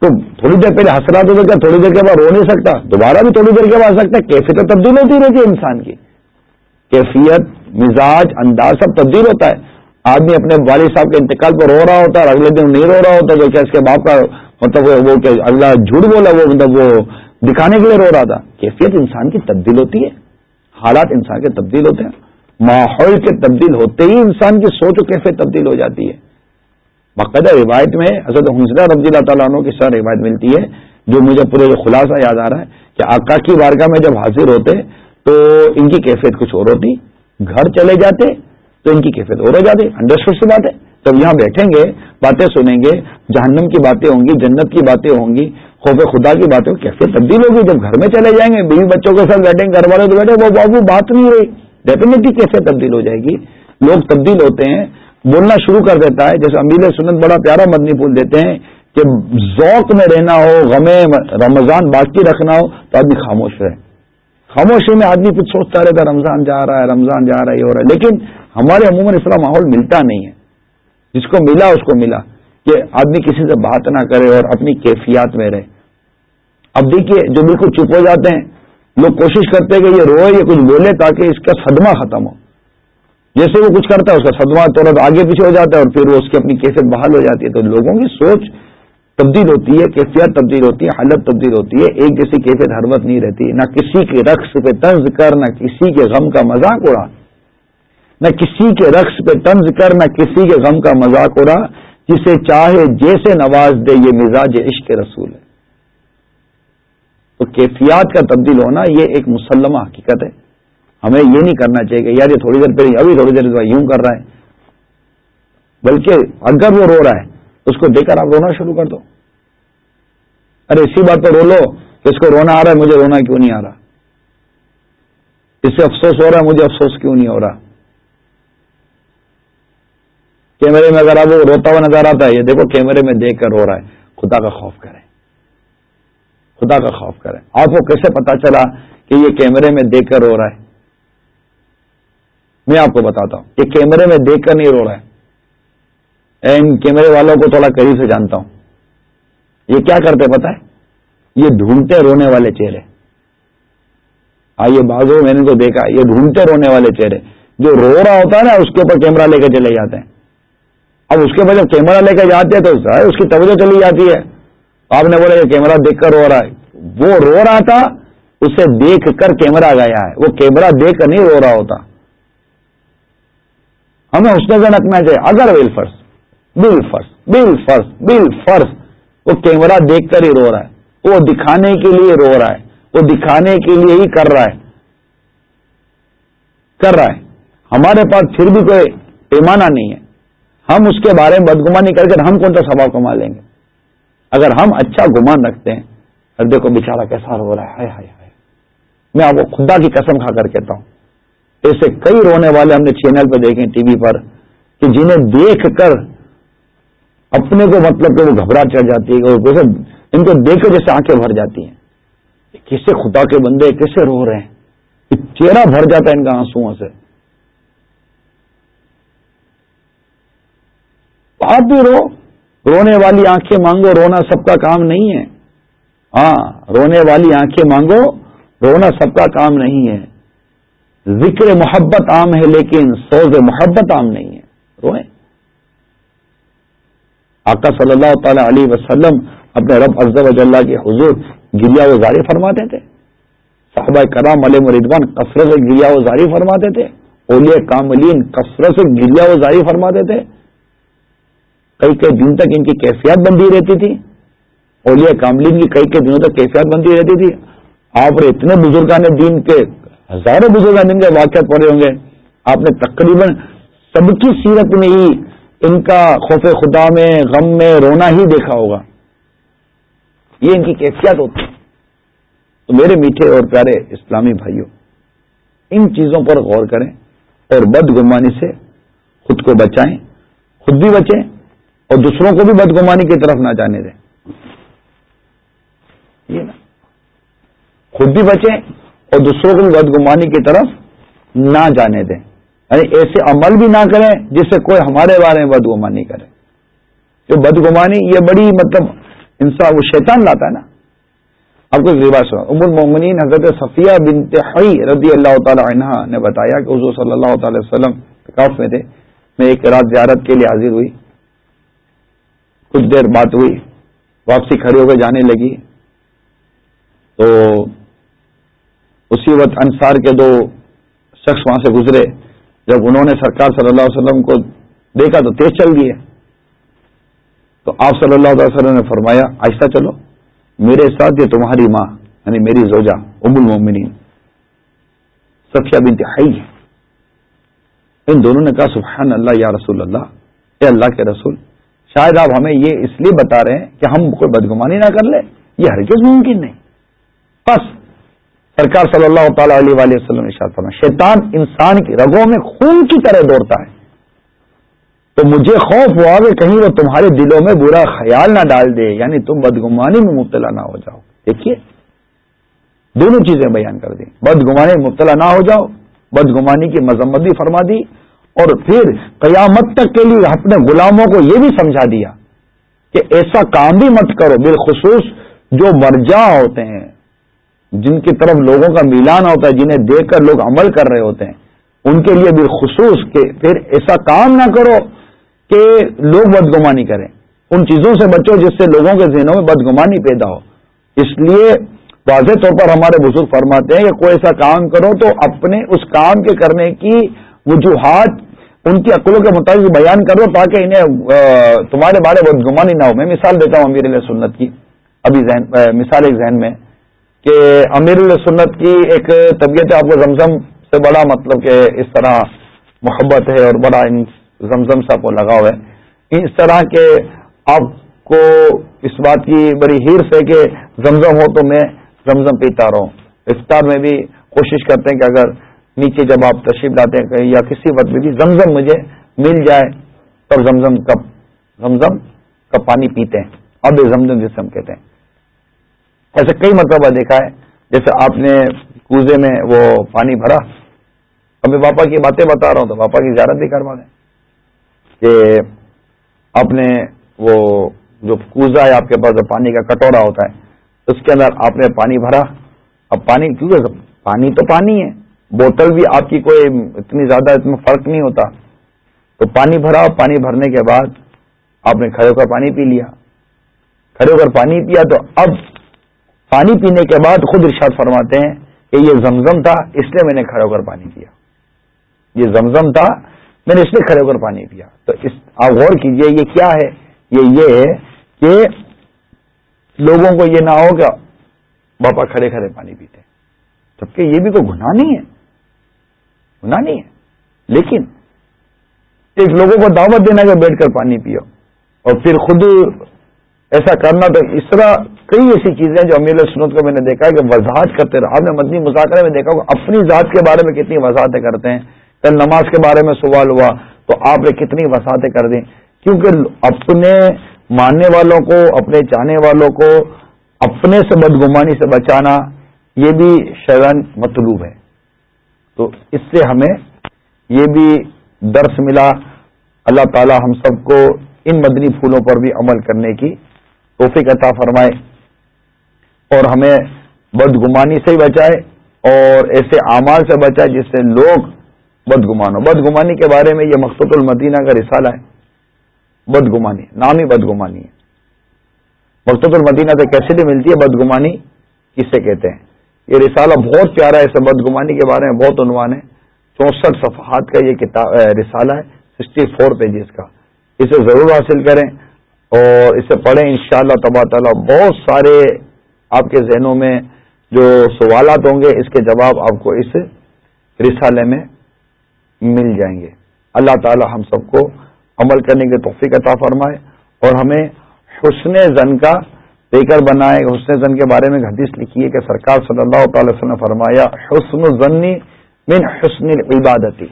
A: تو تھوڑی دیر پہلے ہنس رہا تھا تو کیا تھوڑی دیر کے بعد رو نہیں سکتا؟ دوبارہ بھی تھوڑی دیر کے بعد سکتا ہے؟ کیفیت تبدیل ہوتی رہتی ہے انسان کی۔ کیفیت، مزاج، انداز سب تبدیل ہوتا ہے۔ آدمی اپنے والد صاحب کے انتقال پر رو رہا ہوتا ہے اور اگلے دن نہیں رو رہا ہوتا تو کیا اس کے باپ کا مطلب وہ کہ اللہ جھوٹ بولا، وہ مطلب وہ دکھانے کے لیے رو رہا تھا۔ کیفیت انسان کی تبدیل ہوتی ہے۔ حالات انسان کے تبدیل ہوتے ہیں۔ ماحول کے تبدیل ہوتے ہی انسان کی سوچ و کیفیت تبدیل ہو جاتی ہے۔ باقاعدہ روایت میں حضرت حسلہ رضی اللہ تعالیٰ عنہ کی سر روایت ملتی ہے، جو مجھے پورے خلاصہ یاد آ رہا ہے کہ آقا کی وارکا میں جب حاضر ہوتے تو ان کی کیفیت کچھ اور ہوتی۔ گھر چلے جاتے تو ان کی کیفیت اور ہو جاتی انڈرسٹوڈ سی بات ہے۔ جب یہاں بیٹھیں گے، باتیں سنیں گے، جہنم کی باتیں ہوں گی، جنت کی باتیں ہوں گی، خوف خدا کی باتیں کیفیت تبدیل ہوگی۔ جب گھر میں چلے جائیں گے، بیوی بچوں کے ساتھ بیٹھیں گے، گھر والے تو بیٹھے، وہ بابو بات نہیں رہی ڈیفینیٹلی کیفیت تبدیل ہو جائے گی۔ لوگ تبدیل ہوتے ہیں۔ بولنا شروع کر دیتا ہے۔ جیسے امیر سنت بڑا پیارا مدنی پھول دیتے ہیں کہ ذوق میں رہنا ہو، غمے، رمضان باقی رکھنا ہو، تو آدمی خاموش رہے۔ خاموشی میں آدمی کچھ سوچتا رہتا رمضان جا رہا ہے، رمضان جا رہا ہے، یہ ہو رہا ہے۔ لیکن ہمارے عموماً اس طرح ماحول ملتا نہیں ہے۔ جس کو ملا، اس کو ملا۔ کہ آدمی کسی سے بات نہ کرے اور اپنی کیفیات میں رہے۔ اب دیکھیے، جو بالکل چپ ہو جاتے ہیں، لوگ کوشش کرتے ہیں کہ یہ روئے یا کچھ بولے تاکہ اس کا صدمہ ختم ہو۔ جیسے وہ کچھ کرتا ہے، اس کا صدمہ تھوڑا آگے پیچھے ہو جاتا ہے اور پھر وہ اس کی اپنی کیفیت بحال ہو جاتی ہے۔ تو لوگوں کی سوچ تبدیل ہوتی ہے، کیفیت تبدیل ہوتی ہے، حالت تبدیل ہوتی ہے، ایک جیسی کیفیت ہر وقت نہیں رہتی، نہ کسی کے رقص پہ طنز کر، نہ کسی کے غم کا مذاق اڑا۔ نہ کسی کے رقص پہ طنز کر، نہ کسی کے غم کا مذاق اڑا۔ جسے چاہے، جیسے نواز دے، یہ مزاج عشق رسول ہے۔ تو کیفیات کا تبدیل ہونا یہ ایک مسلمہ حقیقت ہے۔ ہمیں یہ نہیں کرنا چاہیے کہ یار یہ تھوڑی دیر پہلے، ابھی تھوڑی دیر یوں کر رہا ہے۔ بلکہ اگر وہ رو رہا ہے اس کو دیکھ کر آپ رونا شروع کر دو۔ ارے، اسی بات پہ رو لو کہ اس کو رونا آ رہا ہے، مجھے رونا کیوں نہیں آ رہا؟ اس سے افسوس ہو رہا ہے، مجھے افسوس کیوں نہیں ہو رہا؟ کیمرے میں اگر آپ وہ روتا ہوا نظر آتا ہے، یہ دیکھو، کیمرے میں دیکھ کر رو رہا ہے۔ خدا کا خوف کریں خدا کا خوف کریں آپ کو کیسے پتا چلا کہ یہ کیمرے میں دیکھ کر رو رہا ہے؟ میں آپ کو بتاتا ہوں، یہ کیمرے میں دیکھ کر نہیں رو رہا ہے۔ ان کیمرے والوں کو تھوڑا قریب سے جانتا ہوں۔ یہ کیا کرتے پتا ہے؟ یہ ڈھونڈتے رونے والے چہرے۔ آئیے بازو، میں نے تو دیکھا، یہ ڈھونڈتے رونے والے چہرے۔ جو رو رہا ہوتا ہے نا، اس کے اوپر کیمرہ لے کے چلے جاتے ہیں۔ اب اس کے اوپر جب کیمرہ لے کے جاتے ہیں تو اس کی توجہ چلی جاتی ہے۔ آپ نے بولا یہ کیمرہ دیکھ کر رو رہا ہے۔ وہ رو رہا تھا، اسے دیکھ کر کیمرہ گیا ہے۔ وہ کیمرہ دیکھ کر نہیں رو رہا ہوتا۔ ہمیں اس نظر رکھنا چاہیے۔ اگر ویل بل فرض بل فرض بل فرض۔ وہ کیمرہ دیکھ کر ہی رو رہا ہے۔ وہ دکھانے کے لیے رو رہا ہے۔ وہ دکھانے کے لیے ہی کر رہا ہے۔ کر رہا ہے۔ ہمارے پاس پھر بھی کوئی پیمانہ نہیں ہے۔ ہم اس کے بارے میں بدگمانی کر کے ہم کون سا ثواب کما لیں گے؟ اگر ہم اچھا گمان رکھتے ہیں اور دیکھو بیچارہ کیسا رو رہا ہے۔ ہائے ہائے میں آپ کو خدا کی قسم کھا کر کہتا ہوں۔ ایسے کئی رونے والے ہم نے چینل پہ دیکھے ٹی وی پر کہ جنہیں دیکھ کر اپنے کو مطلب کہ وہ گھبراہ چڑھ جاتی ہے ان کو دیکھ کر جیسے آنکھیں بھر جاتی ہیں۔ کسے خدا کے بندے کیسے رو رہے ہیں؟ چہرہ بھر جاتا ہے ان کا آنسو سے۔ آپ بھی رو۔ رونے والی آنکھیں مانگو، رونا سب کا کام نہیں ہے۔ ہاں رونے والی آنکھیں مانگو، رونا سب کا کام نہیں ہے۔ ذکر محبت عام ہے لیکن سوز محبت عام نہیں ہے۔ روئیں۔ آقا صلی اللہ تعالی علیہ وسلم اپنے رب ازب اجلّہ کے حضور گریا و زاری فرماتے تھے۔ صحابہ کرام علیہ مردوان کثرت سے گریا و زاری فرماتے تھے۔ اولیاء کاملین کثرت سے گریا و زاری فرماتے تھے۔ کئی کئی دن تک ان کی کیفیات بندی رہتی تھی۔ اولیاء کاملین کی کئی کئی دنوں تک کیفیات بندی رہتی تھی۔ آپ نے اتنے بزرگان دین کے ہزاروں بزرگان دین کے واقعات پڑے ہوں گے۔ آپ نے تقریباً سب کی سیرت میں ہی ان کا خوف خدا میں، غم میں رونا ہی دیکھا ہوگا۔ یہ ان کی کیفیات ہوتی تو میرے میٹھے اور پیارے اسلامی بھائیوں، ان چیزوں پر غور کریں اور بدگمانی سے خود کو بچائیں، خود بھی بچیں اور دوسروں کو بھی بدگمانی کی طرف نہ جانے دیں۔ یہ نا۔ خود بھی بچیں اور دوسروں کو بھی بدگمانی کی طرف نہ جانے دیں۔ یعنی ایسے عمل بھی نہ کریں جس سے کوئی ہمارے بارے میں بدگمانی کرے۔ جو بدگمانی یہ بڑی مطلب انسان وہ شیطان لاتا ہے نا۔ آپ کو ایک سنا ام المومنین حضرت صفیہ بنتہائی رضی اللہ تعالی عنہ نے بتایا کہ حضور صلی اللہ تعالی وسلم کاف میں تھے۔ میں ایک رات زیارت کے لیے حاضر ہوئی۔ کچھ دیر بات ہوئی۔ واپسی کھڑی ہو کے جانے لگی۔ تو اسی وقت انصار کے دو شخص وہاں سے گزرے۔ جب انہوں نے سرکار صلی اللہ علیہ وسلم کو دیکھا تو تیز چل دیے۔ تو آپ صلی اللہ علیہ وسلم نے فرمایا، آہستہ چلو، میرے ساتھ یہ تمہاری ماں یعنی میری زوجہ، ام المومنین سفیہ بنتہائی ہے ان دونوں نے کہا، سبحان اللہ یا رسول اللہ، اے اللہ کے رسول، شاید آپ ہمیں یہ اس لیے بتا رہے ہیں کہ ہم کوئی بدگمانی نہ کر لیں، یہ ہرگز ممکن نہیں۔ بس سرکار صلی اللہ تعالی علیہ وآلہ وسلم فرما شیطان انسان کی رگوں میں خون کی طرح دوڑتا ہے۔ تو مجھے خوف ہوا کہ کہیں وہ تمہارے دلوں میں برا خیال نہ ڈال دے یعنی تم بدگمانی میں مبتلا نہ ہو جاؤ۔ دیکھیے، دونوں چیزیں بیان کر دیں۔ بدگمانی میں مبتلا نہ ہو جاؤ، بدگمانی کی مذمت بھی فرما دی، اور پھر قیامت تک کے لیے اپنے غلاموں کو یہ بھی سمجھا دیا کہ ایسا کام بھی مت کرو۔ بالخصوص جو مرجا ہوتے ہیں۔ جن کی طرف لوگوں کا میلان ہوتا ہے، جنہیں دیکھ کر لوگ عمل کر رہے ہوتے ہیں، ان کے لیے بالخصوص کہ پھر ایسا کام نہ کرو کہ لوگ بدگمانی کریں۔ ان چیزوں سے بچو جس سے لوگوں کے ذہنوں میں بدگمانی پیدا ہو۔ اس لیے واضح طور پر ہمارے بزرگ فرماتے ہیں کہ کوئی ایسا کام کرو تو اپنے اس کام کے کرنے کی وجوہات، ان کی عقلوں کے مطابق بیان کرو تاکہ انہیں تمہارے بارے بہت گمانی نہ ہو۔ میں مثال دیتا ہوں امیر علیہ سنت کی۔ ابھی ذہن مثال ایک ذہن میں۔ کہ امیر علیہ سنت کی ایک طبیعت آپ کو زمزم سے بڑا مطلب کہ اس طرح محبت ہے اور بڑا ان زمزم سے آپ کو لگاؤ ہے۔ اس طرح کے آپ کو اس بات کی بڑی ہیر سے کہ زمزم ہو تو میں زمزم پیتا رہوں۔ افطار میں بھی کوشش کرتے ہیں کہ اگر نیچے جب آپ تشریف لاتے ہیں کہیں یا کسی وقت بھی زمزم مجھے مل جائے تب زمزم کب زمزم کا پانی پیتے ہیں۔ اب زمزم جسے ہم کہتے ہیں۔ ایسے کئی مرتبہ دیکھا ہے، جیسے آپ نے کوزے میں وہ پانی بھرا۔ اب میں پاپا کی باتیں بتا رہا ہوں تو پاپا کی زیارت بھی کروا دیں۔ کہ آپ نے وہ جو کوزا ہے آپ کے پاس جو پانی کا کٹورا ہوتا ہے، اس کے اندر آپ نے پانی بھرا۔ اب پانی کیوں پانی تو پانی ہے، بوتل بھی آپ کی کوئی اتنی زیادہ اتنا فرق نہیں ہوتا۔ تو پانی بھرا، پانی بھرنے کے بعد آپ نے کھڑے ہو کر پانی پی لیا۔ کھڑے ہو کر پانی پیا تو اب پانی پینے کے بعد خود ارشاد فرماتے ہیں کہ یہ زمزم تھا، اس لیے میں نے کھڑے ہو کر پانی پیا۔ یہ زمزم تھا، میں نے اس لیے کھڑے ہو کر پانی پیا۔ تو اس آپ غور کیجیے، یہ کیا ہے؟ یہ یہ ہے کہ لوگوں کو یہ نہ ہو کہ باپا کھڑے کھڑے پانی پیتے جبکہ یہ بھی کوئی گناہ نہیں ہے۔ نہیں ہے۔ لیکن ایک لوگوں کو دعوت دینا کہ بیٹھ کر پانی پیو۔ اور پھر خود ایسا کرنا تو اس طرح کئی ایسی چیزیں جو امیر سنت کو میں نے دیکھا کہ وضاحت کرتے رہے آپ نے مدنی مذاکرے میں دیکھا کہ اپنی ذات کے بارے میں کتنی وضاحتیں کرتے ہیں۔ کل نماز کے بارے میں سوال ہوا تو آپ نے کتنی وسعتیں کر دیں۔ کیونکہ اپنے ماننے والوں کو، اپنے چاہنے والوں کو اپنے سے بدگمانی سے بچانا یہ بھی شرن مطلوب ہے۔ تو اس سے ہمیں یہ بھی درس ملا۔ اللہ تعالی ہم سب کو ان مدنی پھولوں پر بھی عمل کرنے کی توفیق عطا فرمائے۔ اور ہمیں بدگمانی سے ہی بچائے اور ایسے اعمال سے بچائے جس سے لوگ بدگمان ہو بدگمانی کے بارے میں یہ مقصد المدینہ کا رسالہ ہے۔ بدگمانی نام ہی بدگمانی ہے۔ مقصد المدینہ سے کیسے بھی ملتی ہے بدگمانی کسے کہتے ہیں؟ یہ رسالہ بہت پیارا ہے، اس بدگمانی کے بارے میں بہت عنوان ہے۔ چونسٹھ صفحات کا یہ کتاب رسالہ ہے، سکسٹی فور پیجز کا۔ اسے ضرور حاصل کریں اور اسے پڑھیں انشاءاللہ شاء اللہ تعالیٰ۔ بہت سارے آپ کے ذہنوں میں جو سوالات ہوں گے، اس کے جواب آپ کو اس رسالے میں مل جائیں گے۔ اللہ تعالی ہم سب کو عمل کرنے کے توفیق عطا فرمائے اور ہمیں حسن زن کا پیکر بنائے۔ حسن زن کے بارے میں حدیث لکھی ہے کہ سرکار صلی اللہ تعالی وسلم نے فرمایا، حسن زنی من حسن عبادتی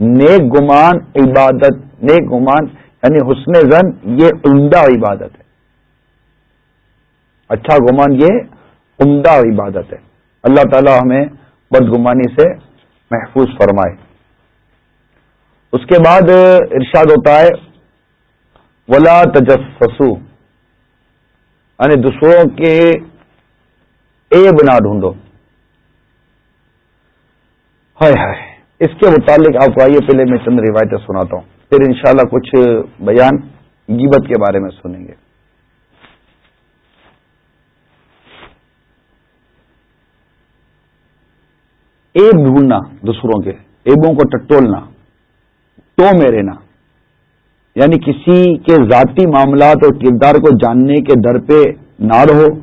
A: نیک گمان عبادت، نیک گمان یعنی حسن زن یہ عمدہ عبادت ہے۔ اچھا گمان یہ عمدہ عبادت ہے۔ اللہ تعالی ہمیں بدگمانی سے محفوظ فرمائے۔ اس کے بعد ارشاد ہوتا ہے، ولا تجسسو یعنی دوسروں کے ایب نہ ڈھونڈو۔ ہائے ہائے۔ اس کے متعلق آپ کو آئیے، پہلے میں چند روایتیں سناتا ہوں۔ پھر انشاءاللہ کچھ بیان گیبت کے بارے میں سنیں گے۔ ایب ڈھونڈنا دوسروں کے، ایبوں کو ٹٹولنا، تو میرے نا۔ یعنی کسی کے ذاتی معاملات اور کردار کو جاننے کے در پہ نہ رہو،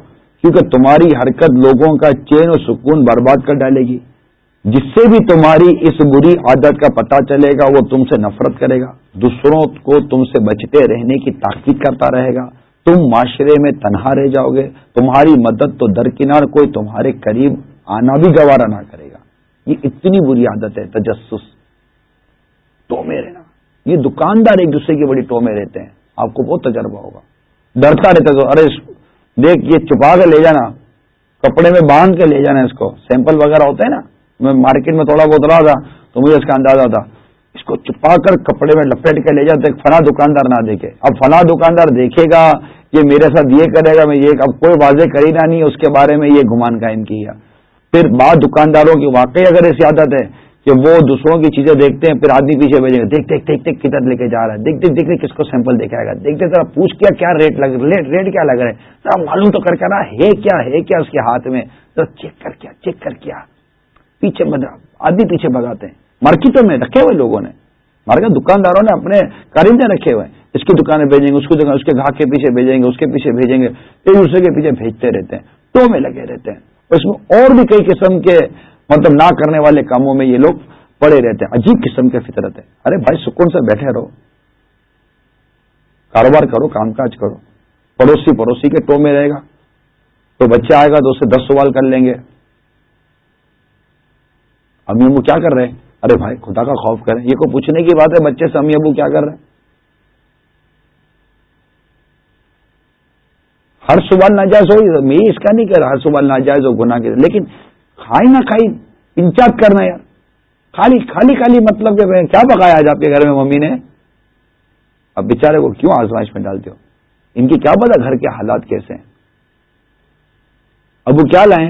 A: کیونکہ تمہاری حرکت لوگوں کا چین و سکون برباد کر ڈالے گی۔ جس سے بھی تمہاری اس بری عادت کا پتہ چلے گا، وہ تم سے نفرت کرے گا۔ دوسروں کو تم سے بچتے رہنے کی تاکید کرتا رہے گا۔ تم معاشرے میں تنہا رہ جاؤ گے۔ تمہاری مدد تو درکنار کوئی تمہارے قریب آنا بھی گوارا نہ کرے گا یہ اتنی بری عادت ہے، تجسس۔ ٹومے رہنا یہ دکاندار ایک دوسرے کی بڑی ٹومے رہتے ہیں۔ آپ کو بہت تجربہ ہوگا۔ ڈرتا رہتا تو، ارے، دیکھ، یہ چپا کے لے جانا۔ کپڑے میں باندھ کے لے جانا اس کو۔ سیمپل وغیرہ ہوتے ہیں نا۔ میں مارکیٹ میں تھوڑا بہت رہا تھا تو مجھے اس کا اندازہ تھا۔ اس کو چپا کر کپڑے میں لپیٹ کے لے جاتے فلاں دکاندار نہ دیکھے۔ اب فلاں دکاندار دیکھے گا، یہ میرے ساتھ یہ کرے گا، میں یہ اب کوئی واضح کری نہ نہیں اس کے بارے میں، یہ گمان قائم کیا۔ پھر بعض دکانداروں کی واقعی اگر ایسی عادت ہے کہ وہ دوسروں کی چیزیں دیکھتے ہیں، پھر آدمی پیچھے بھیجیں گے، دیکھ دیکھ دیکھ دیکھ کدھر لے کے جا رہا ہے، دیکھ دیکھ دیکھ کس کو سیمپل دیکھائے گا دیکھتے ذرا پوچھ کیا کیا ریٹ لگ ریٹ کیا لگ رہا ہے؟ ذرا معلوم تو کر کے نا، ہے کیا ہے کیا اس کے ہاتھ میں؟ ذرا چیک کر کیا چیک کر کیا پیچھے آدمی پیچھے بگاتے ہیں۔ مارکیٹوں میں رکھے ہوئے لوگوں نے۔ مارکیٹ دکانداروں نے اپنے کارندے رکھے ہوئے اس کی دکانیں بھیجیں گے، اس کی دکان، اس کے گاہک کے پیچھے بھیجیں گے، اس کے پیچھے بھیجیں گے۔ ایک دوسرے کے پیچھے بھیجتے رہتے ہیں تو میں لگے رہتے ہیں۔ اس میں اور بھی کئی قسم کے مطلب نہ کرنے والے کاموں میں یہ لوگ پڑے رہتے ہیں۔ عجیب قسم کے فطرت ہے۔ ارے بھائی، سکون سے بیٹھے رہو۔ کاروبار کرو، کام کاج کرو۔ پڑوسی پڑوسی کے ٹو میں رہے گا۔ تو بچہ آئے گا تو اسے دس سوال کر لیں گے۔ امی ابو کیا کر رہے ہیں؟ ارے بھائی، خدا کا خوف کریں۔ یہ کوئی پوچھنے کی بات ہے بچے سے امی ابو کیا کر رہے ہیں؟ ہر سوال ناجائز ہو میں اس کا نہیں کہہ رہا ہر سوال ناجائز ہو، گناہ کے لیکن کھائی نہ کھائی، انچارج کرنا یار۔ خالی خالی خالی مطلب کہ کیا پکایا آج آپ کے گھر میں ممی نے؟ اب بیچارے کو کیوں آزمائش میں ڈالتے ہو؟ ان کی کیا پتا گھر کے حالات کیسے ہیں؟ ابو کیا لائیں؟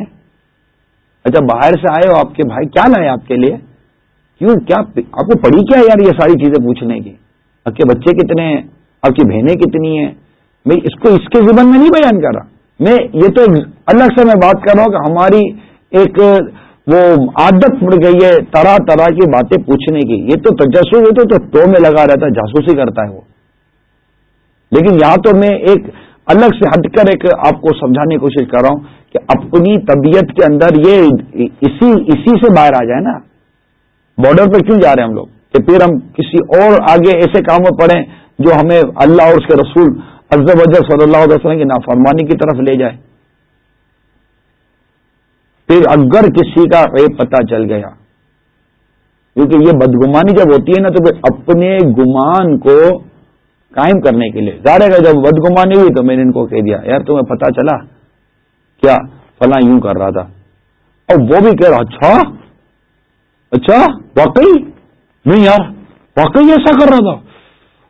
A: اچھا باہر سے آئے ہو آپ کے بھائی، کیا لائے آپ کے لیے؟ کیوں، کیا آپ کو پڑی کیا یار یہ ساری چیزیں پوچھنے کی؟ آپ کے بچے کتنے ہیں؟ آپ کی بہنیں کتنی ہیں؟ میں اس کو اس کے زبان میں نہیں بیان کر رہا۔ میں یہ تو الگ سے میں بات کر رہا ہوں کہ ہماری ایک وہ عادت پڑ گئی ہے طرح طرح کی باتیں پوچھنے کی۔ یہ تو تجسس، یہ تو تو میں لگا رہتا ہے جاسوسی کرتا ہے وہ۔ لیکن یہاں تو میں ایک الگ سے ہٹ کر ایک آپ کو سمجھانے کی کوشش کر رہا ہوں کہ اپنی طبیعت کے اندر یہ اسی اسی سے باہر آ جائے نا۔ بارڈر پہ کیوں جا رہے ہیں ہم لوگ؟ کہ پھر ہم کسی اور آگے ایسے کاموں پڑھیں جو ہمیں اللہ اور اس کے رسول عز وجہ صلی اللہ علیہ وسلم کی نافرمانی کی طرف لے جائے۔ پھر اگر کسی کا عیب پتہ چل گیا، کیونکہ یہ بدگمانی جب ہوتی ہے نا، تو پھر اپنے گمان کو قائم کرنے کے لیے۔ ظاہر ہے جب بدگمانی ہوئی تو میں نے ان کو کہہ دیا، یار تمہیں پتا چلا کیا فلاں یوں کر رہا تھا۔ اور وہ بھی کہہ رہا اچھا اچھا واقعی؟ نہیں یار، واقعی ایسا کر رہا تھا۔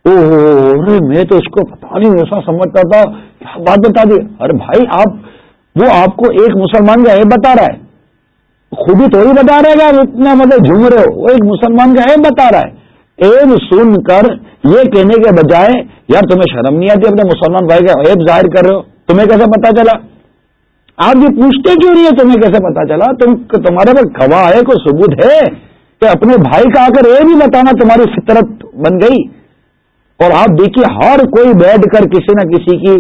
A: او ارے میں تو اس کو پتا نہیں ایسا سمجھتا تھا، کیا بات بتا دی؟ ارے بھائی، آپ، وہ آپ کو ایک مسلمان کا عیب بتا رہا ہے۔ خود ہی تھوڑی بتا رہے گا اتنا مطلب جھوم رہے ہو، وہ ایک مسلمان کا عیب بتا رہا ہے۔ عیب سن کر یہ کہنے کے بجائے، یار، تمہیں شرم نہیں آتی اپنے مسلمان بھائی کا عیب ظاہر کر رہے ہو؟ تمہیں کیسے پتا چلا؟ آپ یہ پوچھتے کیوں نہیں ہے تمہیں کیسے پتا چلا؟ تم، تمہارے پاس گواہ ہے، کوئی ثبوت ہے کہ اپنے بھائی کا آ کر یہ بھی بتانا تمہاری فطرت بن گئی؟ اور آپ دیکھیے ہر کوئی بیٹھ کر کسی نہ کسی کی،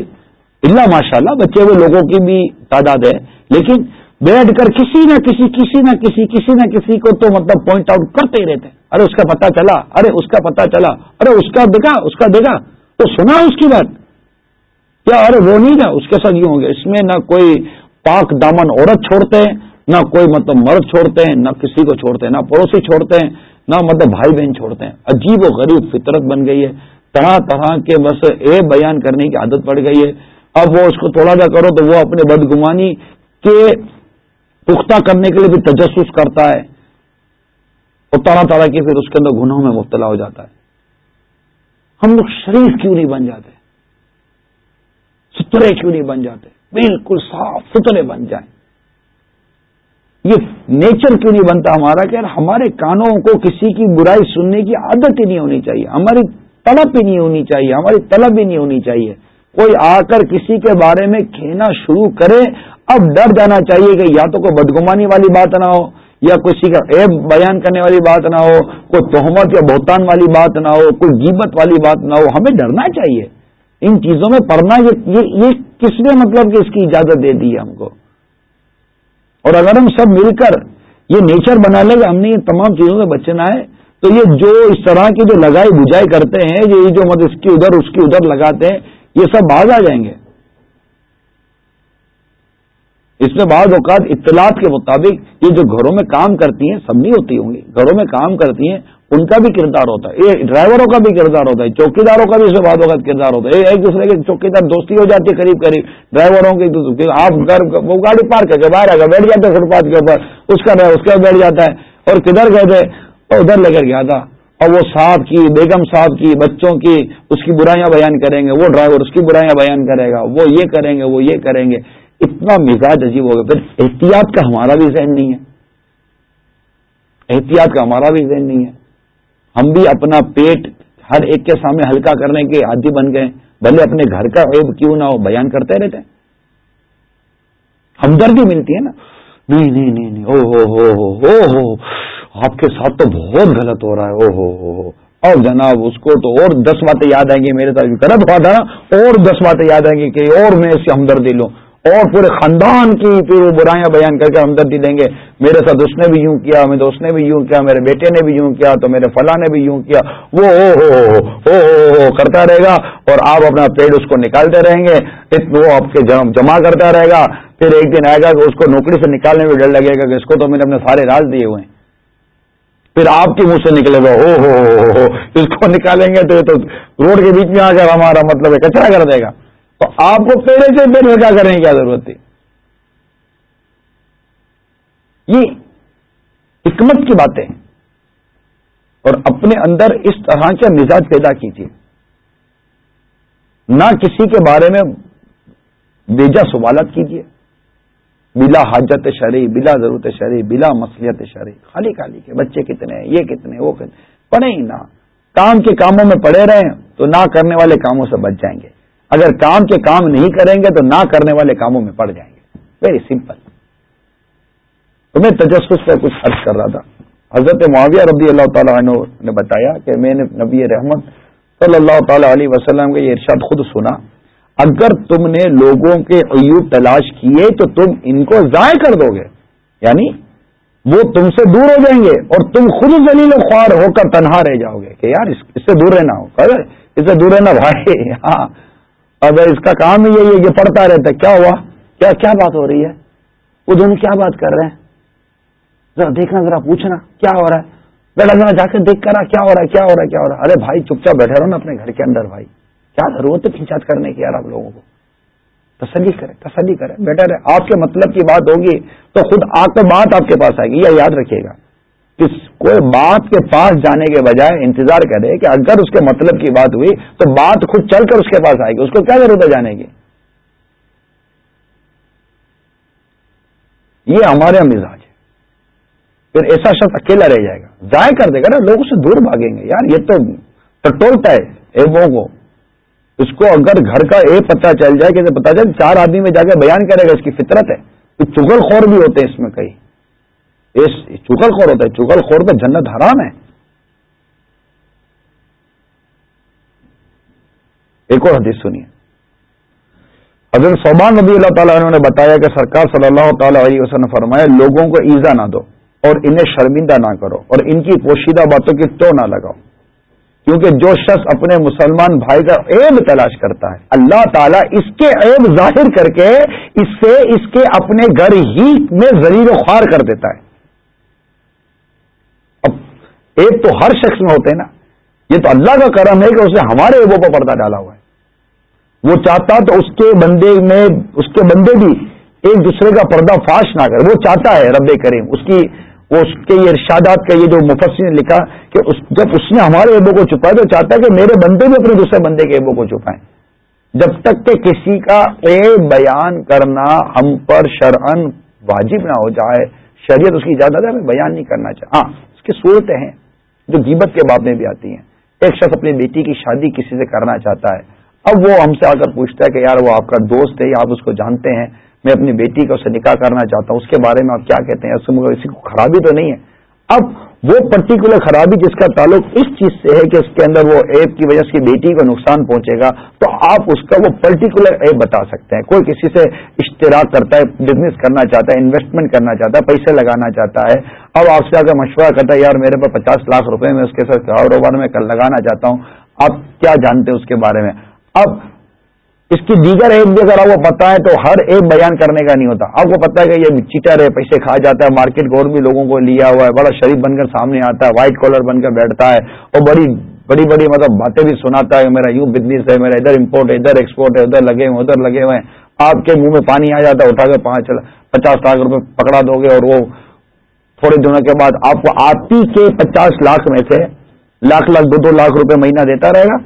A: اللہ ماشاء اللہ بچے ہوئے لوگوں کی بھی تعداد ہے، لیکن بیٹھ کر کسی نہ کسی کسی نہ کسی کسی نہ کسی کو تو مطلب پوائنٹ آؤٹ کرتے ہی رہتے ہیں۔ ارے اس کا پتا چلا، ارے اس کا پتا چلا، ارے اس کا دیکھا، اس کا دیکھا، تو سنا اس کی بات۔ کیا ارے وہ نہیں نا اس کے ساتھ یوں ہوں گے اس میں نہ کوئی پاک دامن عورت چھوڑتے ہیں، نہ کوئی مطلب مرد چھوڑتے ہیں، نہ کسی کو چھوڑتے ہیں، نہ پڑوسی چھوڑتے ہیں، نہ مطلب بھائی بہن چھوڑتے ہیں۔ عجیب و غریب فطرت بن گئی ہے۔ طرح طرح کے بس اے بیان کرنے کی عادت پڑ گئی ہے۔ اب وہ اس کو تھوڑا سا کرو تو وہ اپنے بدگمانی کے پختہ کرنے کے لیے بھی تجسس کرتا ہے۔ اور طرح طرح کی پھر اس کے اندر گناہوں میں مبتلا ہو جاتا ہے۔ ہم لوگ شریف کیوں نہیں بن جاتے؟ سترے کیوں نہیں بن جاتے؟ بالکل صاف سترے بن جائیں۔ یہ نیچر کیوں نہیں بنتا ہمارا کہ ہمارے کانوں کو کسی کی برائی سننے کی عادت ہی نہیں ہونی چاہیے۔ ہماری طلب ہی نہیں ہونی چاہیے ہماری طلب ہی نہیں ہونی چاہیے۔ کوئی آ کر کسی کے بارے میں کھینا شروع کرے اب ڈر جانا چاہیے کہ یا تو کوئی بدگمانی والی بات نہ ہو یا کسی کا عیب بیان کرنے والی بات نہ ہو کوئی تہمت یا بہتان والی بات نہ ہو کوئی گیبت والی بات نہ ہو۔ ہمیں ڈرنا چاہیے۔ ان چیزوں میں پڑھنا یہ یہ, یہ کس نے مطلب کہ اس کی اجازت دے دی ہے ہم کو؟ اور اگر ہم سب مل کر یہ نیچر بنا لے گا ہم نے یہ تمام چیزوں سے بچنا ہے تو یہ جو اس طرح کی جو لگائی بجائی کرتے ہیں، یہ جو مطلب اس کی ادھر، اس کی ادھر لگاتے ہیں، یہ سب باز آ جائیں گے۔ اس میں بعض اوقات اطلاعات کے مطابق یہ جو گھروں میں کام کرتی ہیں، سب نہیں ہوتی ہوں گی۔ گھروں میں کام کرتی ہیں، ان کا بھی کردار ہوتا ہے۔ یہ ڈرائیوروں کا بھی کردار ہوتا ہے چوکی داروں کا بھی اس میں بعض اوقات کردار ہوتا ہے۔ ایک دوسرے کے چوکی دار دوستی ہو جاتی ہے قریب قریب، ڈرائیوروں کی آپ گھر، وہ گاڑی پار کر کے باہر آ کر بیٹھ جاتے فٹ پاتھ کے اوپر، اس کا اس کا بیٹھ جاتا ہے۔ اور کدھر گئے تھے؟ ادھر لے کر گیا تھا۔ اور وہ صاحب کی، بیگم صاحب کی، بچوں کی اس کی برائیاں بیان کریں گے، وہ ڈرائیور اس کی برائیاں بیان کرے گا، وہ یہ کریں گے، وہ یہ کریں گے۔ اتنا مزاج عجیب ہوگا پھر احتیاط کا ہمارا بھی ذہن نہیں ہے۔ احتیاط کا ہمارا بھی ذہن نہیں ہے۔ ہم بھی اپنا پیٹ ہر ایک کے سامنے ہلکا کرنے کے عادی بن گئے۔ بھلے اپنے گھر کا عیب کیوں نہ ہو، بیان کرتے رہتے۔ ہیں ہمدردی ملتی ہے نا۔ نہیں نہیں نہیں نہیں، او ہو ہو ہو ہو۔ آپ کے ساتھ تو بہت غلط ہو رہا ہے او ہو ہو اور جناب، اس کو تو اور دس باتیں یاد آئیں گی میرے ساتھ۔ غلط ہوا تھا نا اور دس باتیں یاد آئیں گی کہ اور میں اس سے ہمدردی لوں۔ اور پورے خاندان کی پھر وہ برائیاں بیان کر کے ہمدردی دیں گے۔ میرے ساتھ اس نے بھی یوں کیا، میرے دوست نے بھی یوں کیا، میرے بیٹے نے بھی یوں کیا، تو میرے فلاں نے بھی یوں کیا۔ وہ او ہو ہو ہو ہو کرتا رہے گا اور آپ اپنا پیڑ اس کو نکالتے رہیں گے۔ وہ آپ کے جمع کرتا رہے گا۔ پھر ایک دن آئے گا کہ اس کو نوکری سے نکالنے میں ڈر لگے گا کہ اس کو تو میں نے اپنے سارے راز دیے ہوئے ہیں۔ پھر آپ کے منہ سے نکلے گا، ہو ہو ہو اس کو نکالیں گے تو یہ تو روڈ کے بیچ میں آ کر ہمارا مطلب ہے، کچرا کر دے گا۔ تو آپ کو پیڑے سے پیڑ کیا کرنے کی کیا ضرورت تھی؟ یہ حکمت کی باتیں۔ اور اپنے اندر اس طرح کا مزاج پیدا کیجیے۔ نہ کسی کے بارے میں بیجا سوالات کیجیے۔ بلا حاجت شرح بلا ضرورت شرح بلا مسلیت شرح خالی خالی کے بچے کتنے ہیں، یہ کتنے وہ کتنے پڑھے ہی نہ۔ کام کے کاموں میں پڑے رہے تو نہ کرنے والے کاموں سے بچ جائیں گے۔ اگر کام کے کام نہیں کریں گے تو نہ کرنے والے کاموں میں پڑ جائیں گے۔ ویری سمپل تو میں تجسس سے کچھ خرچ کر رہا تھا۔ حضرت معاویہ رضی اللہ تعالیٰ عنہ نے بتایا کہ میں نے نبی رحمت صلی اللہ تعالی علیہ وسلم کا یہ ارشاد خود سنا۔ اگر تم نے لوگوں کے عیوب تلاش کیے تو تم ان کو ضائع کر دو گے۔ یعنی وہ تم سے دور ہو جائیں گے اور تم خود دلیل و خوار ہو کر تنہا رہ جاؤ گے کہ یار اس سے دور رہنا ہو۔ اس سے دور رہنا بھائی ہاں۔ اب اس کا کام ہی یہی ہے کہ پڑھتا رہتا کیا ہوا؟ کیا کیا بات ہو رہی ہے؟ وہ دونوں کیا بات کر رہے ہیں؟ ذرا دیکھنا، ذرا پوچھنا، کیا ہو رہا ہے؟ بیٹھا جا کے دیکھ کر کیا ہو رہا ہے؟ کیا ہو رہا ہے؟ کیا ہو رہا ہے؟ ارے بھائی، چپ چاپ بیٹھے رہو نا اپنے گھر کے اندر بھائی۔ کیا ضرورت ہے پنچات کرنے کی یار آپ لوگوں کو؟ تسلی کرے تسلی کرے بیٹر ہے، آپ کے مطلب کی بات ہوگی تو خود آ کر بات آپ کے پاس آئے گی یا یاد رکھیے گا۔ کوئی بات کے پاس جانے کے بجائے انتظار کرے کہ اگر اس کے مطلب کی بات ہوئی تو بات خود چل کر اس کے پاس آئے گی، اس کو کیا ضرورت ہے جانے کی؟ یہ ہمارے مزاج ہے پھر ایسا شخص اکیلا رہ جائے گا۔ ضائع کر دے گا نا، لوگ اسے دور بھاگیں گے۔ یار، یہ تو ٹٹولتا ہے ایبوں کو۔ اس کو اگر گھر کا اے پتہ چل جائے کہ پتا چل چار آدمی میں جا کے بیان کرے گا، اس کی فطرت ہے۔ تو چگل خور بھی ہوتے ہیں اس میں کئی۔ چگل خور ہوتا ہے۔ چگل خور پہ جنت حرام ہے۔ ایک اور حدیث سنیے۔ حضرت صوبان نبی اللہ تعالیٰ نے بتایا کہ سرکار صلی اللہ تعالی علیہ وسلم فرمایا، لوگوں کو ایزا نہ دو اور انہیں شرمندہ نہ کرو اور ان کی پوشیدہ باتوں کی تو نہ لگاؤ۔ کیونکہ جو شخص اپنے مسلمان بھائی کا عیب تلاش کرتا ہے، اللہ تعالیٰ اس کے عیب ظاہر کر کے اس سے اس کے اپنے گھر ہی میں زریر و خوار کر دیتا ہے۔ اب عیب تو ہر شخص میں ہوتے ہیں نا۔ یہ تو اللہ کا کرم ہے کہ اس نے ہمارے عیبوں کو پردہ ڈالا ہوا ہے۔ وہ چاہتا تو اس کے بندے میں، اس کے بندے بھی ایک دوسرے کا پردہ فاش نہ کرے، وہ چاہتا ہے رب کریم، اس کی وہ اس کے یہ ارشادات کا یہ جو مفسر نے لکھا کہ اس جب اس نے ہمارے ایبوں کو چھپایا تو چاہتا ہے کہ میرے بندے بھی اپنے دوسرے بندے کے ایبوں کو چھپائیں۔ جب تک کہ کسی کا اے بیان کرنا ہم پر شرعن واجب نہ ہو جائے، شریعت اس کی اجازت ہے ہمیں بیان نہیں کرنا چاہے ہاں اس کی صورتیں ہیں جو گیبت کے باب میں بھی آتی ہیں۔ ایک شخص اپنی بیٹی کی شادی کسی سے کرنا چاہتا ہے، اب وہ ہم سے آ کر پوچھتا ہے کہ یار وہ آپ کا دوست ہے، یا آپ اس کو جانتے ہیں۔ میں اپنی بیٹی کا اسے نکاح کرنا چاہتا ہوں، اس کے بارے میں آپ کیا کہتے ہیں؟ اس سے مگر اسی کو خرابی تو نہیں ہے۔ اب وہ پرٹیکولر خرابی جس کا تعلق اس چیز سے ہے کہ اس کے اندر وہ ایپ کی وجہ سے بیٹی کو نقصان پہنچے گا، تو آپ اس کا وہ پرٹیکولر ایپ بتا سکتے ہیں۔ کوئی کسی سے اشتراک کرتا ہے بزنس کرنا چاہتا ہے انویسٹمنٹ کرنا چاہتا ہے، پیسے لگانا چاہتا ہے۔ اب آپ سے اگر مشورہ کرتا ہے، یار میرے پاس پچاس لاکھ روپے میں اس کے ساتھ کاروبار میں کل لگانا چاہتا ہوں۔ آپ کیا جانتے ہیں اس کے بارے میں؟ اب اس کی دیگر ایپ بھی اگر آپ کو پتا ہے تو ہر ایپ بیان کرنے کا نہیں ہوتا۔ آپ کو پتا ہے کہ یہ چیٹر ہے، پیسے کھا جاتا ہے، مارکیٹ کو اور بھی لوگوں کو لیا ہوا ہے، بڑا شریف بن کر سامنے آتا ہے، وائٹ کالر بن کر بیٹھتا ہے اور بڑی بڑی بڑی مطلب باتیں بھی سناتا ہے، میرا یوں بزنس ہے، میرا ادھر امپورٹ ہے، ادھر ایکسپورٹ ہے، ادھر لگے ہوئے، ادھر لگے ہوئے ہیں۔ آپ کے منہ میں پانی آ جاتا ہے، اٹھا کے پانچ، پچاس لاکھ روپے پکڑا دو گے اور وہ تھوڑے دنوں کے بعد آپ کو آپ ہی کے پچاس لاکھ میں سے لاکھ لاکھ، دو دو لاکھ روپے مہینہ دیتا رہے گا۔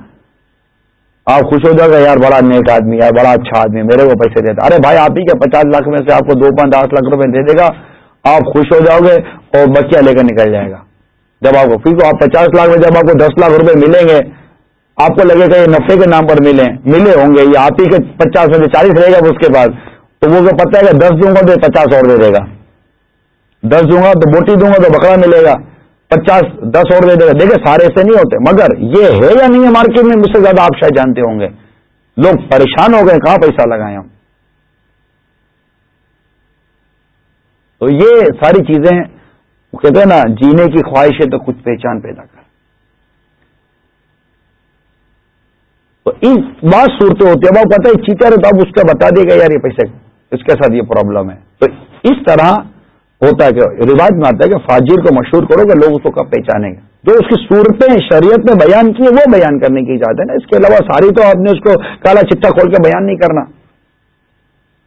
A: آپ خوش ہو جاؤ گے، یار بڑا نیک آدمی ہے بڑا اچھا آدمی، میرے کو پیسے دیتا ارے بھائی، آپ ہی کے پچاس لاکھ میں سے آپ کو دو پانچ دس لاکھ روپے دے دے گا، آپ خوش ہو جاؤ گے اور بچہ لے کر نکل جائے گا۔ جب آپ کو پھر آپ پچاس لاکھ میں جب آپ کو دس لاکھ روپے ملیں گے، آپ کو لگے گا یہ نفے کے نام پر ملیں، ملے ہوں گے، یہ آپ ہی کے پچاس میں چالیس رہے گا اس کے پاس۔ تو وہ پتہ ہے کہ دس دوں گا تو پچاس اور دے دے گا۔ دس دوں گا تو بوٹی دوں گا تو بکرا ملے گا۔ پچاس، دس اور دے دے گا۔ دیکھیں، سارے ایسے نہیں ہوتے۔ مگر یہ ہے یا نہیں ہے مارکیٹ میں؟ مجھ سے زیادہ آپ شاید جانتے ہوں گے۔ لوگ پریشان ہو گئے، کہاں پیسہ لگائیں ہم؟ تو یہ ساری چیزیں کہتے ہیں نا، جینے کی خواہش ہے تو کچھ پہچان پیدا کر۔ تو ان بات صورتیں ہوتی ہے۔ وہ پتہ ہے چیٹر ہے تو اب اس کا بتا دے گا، یار یہ پیسے، اس کے ساتھ یہ پرابلم ہے۔ تو اس طرح ہوتا ہے کہ روایت میں آتا ہے کہ فاجر کو مشہور کرو گے لوگ اس کو کب پہچانیں گے۔ جو اس کی صورتیں شریعت میں بیان کی وہ بیان کرنے کی اجازت ہے نا۔ اس کے علاوہ ساری تو آپ نے اس کو کالا چٹا کھول کے بیان نہیں کرنا۔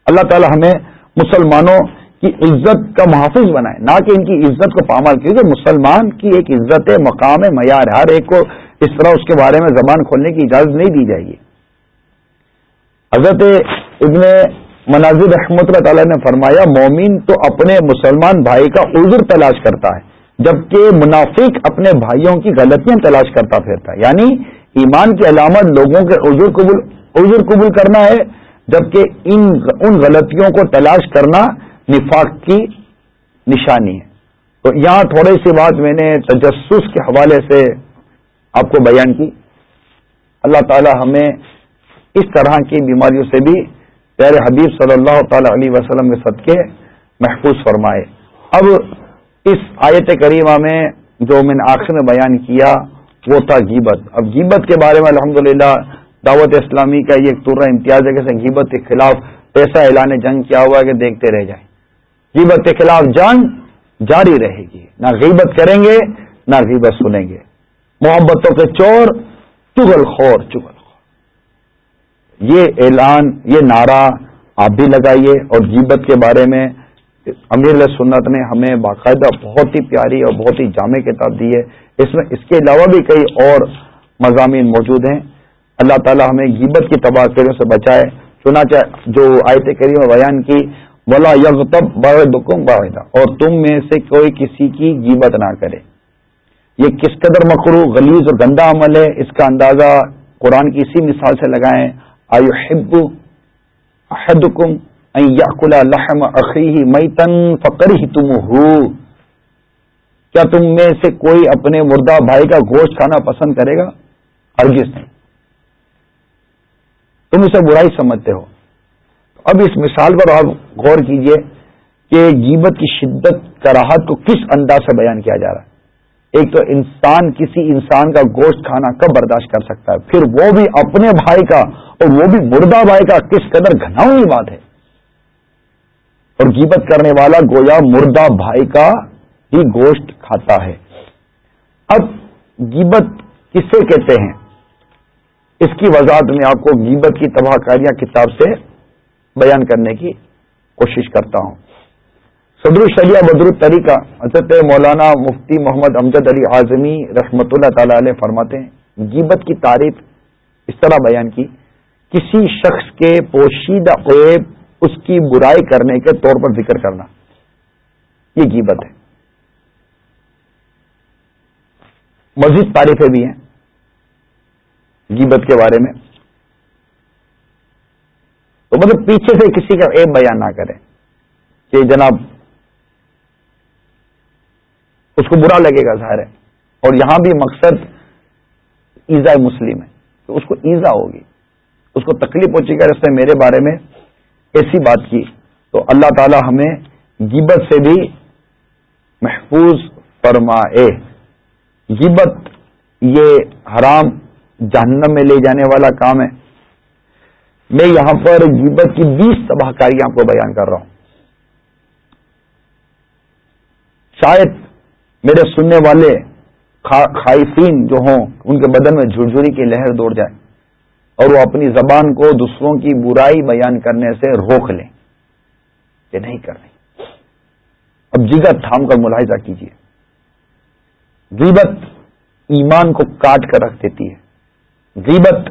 A: اللہ تعالی ہمیں مسلمانوں کی عزت کا محافظ بنائے۔ نہ کہ ان کی عزت کو پامال کیونکہ مسلمان کی ایک عزت ہے، مقام ہے، معیار ہر ایک کو اس طرح اس کے بارے میں زبان کھولنے کی اجازت نہیں دی جائے گی۔ حضرت ابن مناظر رحمت اللہ تعالیٰ نے فرمایا، مومن تو اپنے مسلمان بھائی کا عذر تلاش کرتا ہے، جبکہ منافق اپنے بھائیوں کی غلطیاں تلاش کرتا پھرتا ہے۔ یعنی ایمان کی علامت لوگوں کے عذر قبول عذر قبول کرنا ہے، جبکہ ان ان غلطیوں کو تلاش کرنا نفاق کی نشانی ہے۔ تو یہاں تھوڑی سی بات میں نے تجسس کے حوالے سے آپ کو بیان کی۔ اللہ تعالی ہمیں اس طرح کی بیماریوں سے بھی پیارے حبیب صلی اللہ تعالی علیہ وسلم کے صدقے محفوظ فرمائے۔ اب اس آیت کریمہ میں جو میں نے آخر میں بیان کیا، وہ تھا گیبت اب گیبت کے بارے میں الحمدللہ دعوت اسلامی کا یہ ایک طور امتیاز ہے کہ گیبت کے خلاف ایسا اعلان جنگ کیا ہوا ہے کہ دیکھتے رہ جائیں۔ غیبت کے خلاف جنگ جاری رہے گی۔ نہ غیبت کریں گے، نہ غیبت سنیں گے۔ محبتوں کے چور چگل خور چگل خور یہ اعلان، یہ نعرہ آپ بھی لگائیے اور غیبت کے بارے میں امیر سنت نے ہمیں باقاعدہ بہت ہی پیاری اور بہت ہی جامع کتاب دی ہے۔ اس میں، اس کے علاوہ بھی کئی اور مضامین موجود ہیں۔ اللہ تعالی ہمیں غیبت کی تباہ کرنے سے بچائے۔ چنانچہ جو آیت کریم بیان کی بلا یغتب باعد باعدہ اور تم میں سے کوئی کسی کی غیبت نہ کرے۔ یہ کس قدر مکرو غلیظ اور گندا عمل ہے، اس کا اندازہ قرآن کی اسی مثال سے لگائیں۔ آیو حب احدکم یاقلا لحم عقی مئی تن تم ہو کیا تم میں سے کوئی اپنے مردہ بھائی کا گوشت کھانا پسند کرے گا؟ ہرگز نہیں۔ تم اسے برائی سمجھتے ہو۔ اب اس مثال پر آپ غور کیجیے کہ گیبت کی شدت کراہت کو کس انداز سے بیان کیا جا رہا ہے۔ ایک تو انسان کسی انسان کا گوشت کھانا کب برداشت کر سکتا ہے؟ پھر وہ بھی اپنے بھائی کا اور وہ بھی مردہ بھائی کا کس قدر گھناؤنی بات ہے؟ اور گیبت کرنے والا گویا مردہ بھائی کا ہی گوشت کھاتا ہے۔ اب گیبت کسے کہتے ہیں؟ اس کی وضاحت میں آپ کو گیبت کی تباہ کاریاں کتاب سے بیان کرنے کی کوشش کرتا ہوں۔ صدر الشریعہ بدر الطریقہ حضرت مولانا مفتی محمد امجد علی اعظمی رحمۃ اللہ تعالی علیہ فرماتے ہیں گیبت کی تعریف اس طرح بیان کی، کسی شخص کے پوشیدہ عیب اس کی برائی کرنے کے طور پر ذکر کرنا۔ یہ گیبت ہے۔ مزید تعریفیں بھی ہیں گیبت کے بارے میں۔ تو مطلب پیچھے سے کسی کا ایپ بیان نہ کریں کہ جناب اس کو برا لگے گا ظاہر ہے۔ اور یہاں بھی مقصد ایزا مسلم ہے۔ تو اس کو ایزا ہوگی۔ اس کو تکلیف پہنچے گا اس نے میرے بارے میں ایسی بات کی تو اللہ تعالی ہمیں گیبت سے بھی محفوظ فرمائے۔ گیبت یہ حرام جہنم میں لے جانے والا کام ہے۔ میں یہاں پر گیبت کی بیس تباہ کاریاں آپ کو بیان کر رہا ہوں۔ شاید میرے سننے والے خائفین جو ہوں، ان کے بدن میں جھرجھری کی لہر دوڑ جائے اور وہ اپنی زبان کو دوسروں کی برائی بیان کرنے سے روک لیں۔ کہ نہیں کر رہی اب جگر تھام کر ملاحظہ کیجیے غیبت ایمان کو کاٹ کر رکھ دیتی ہے۔ غیبت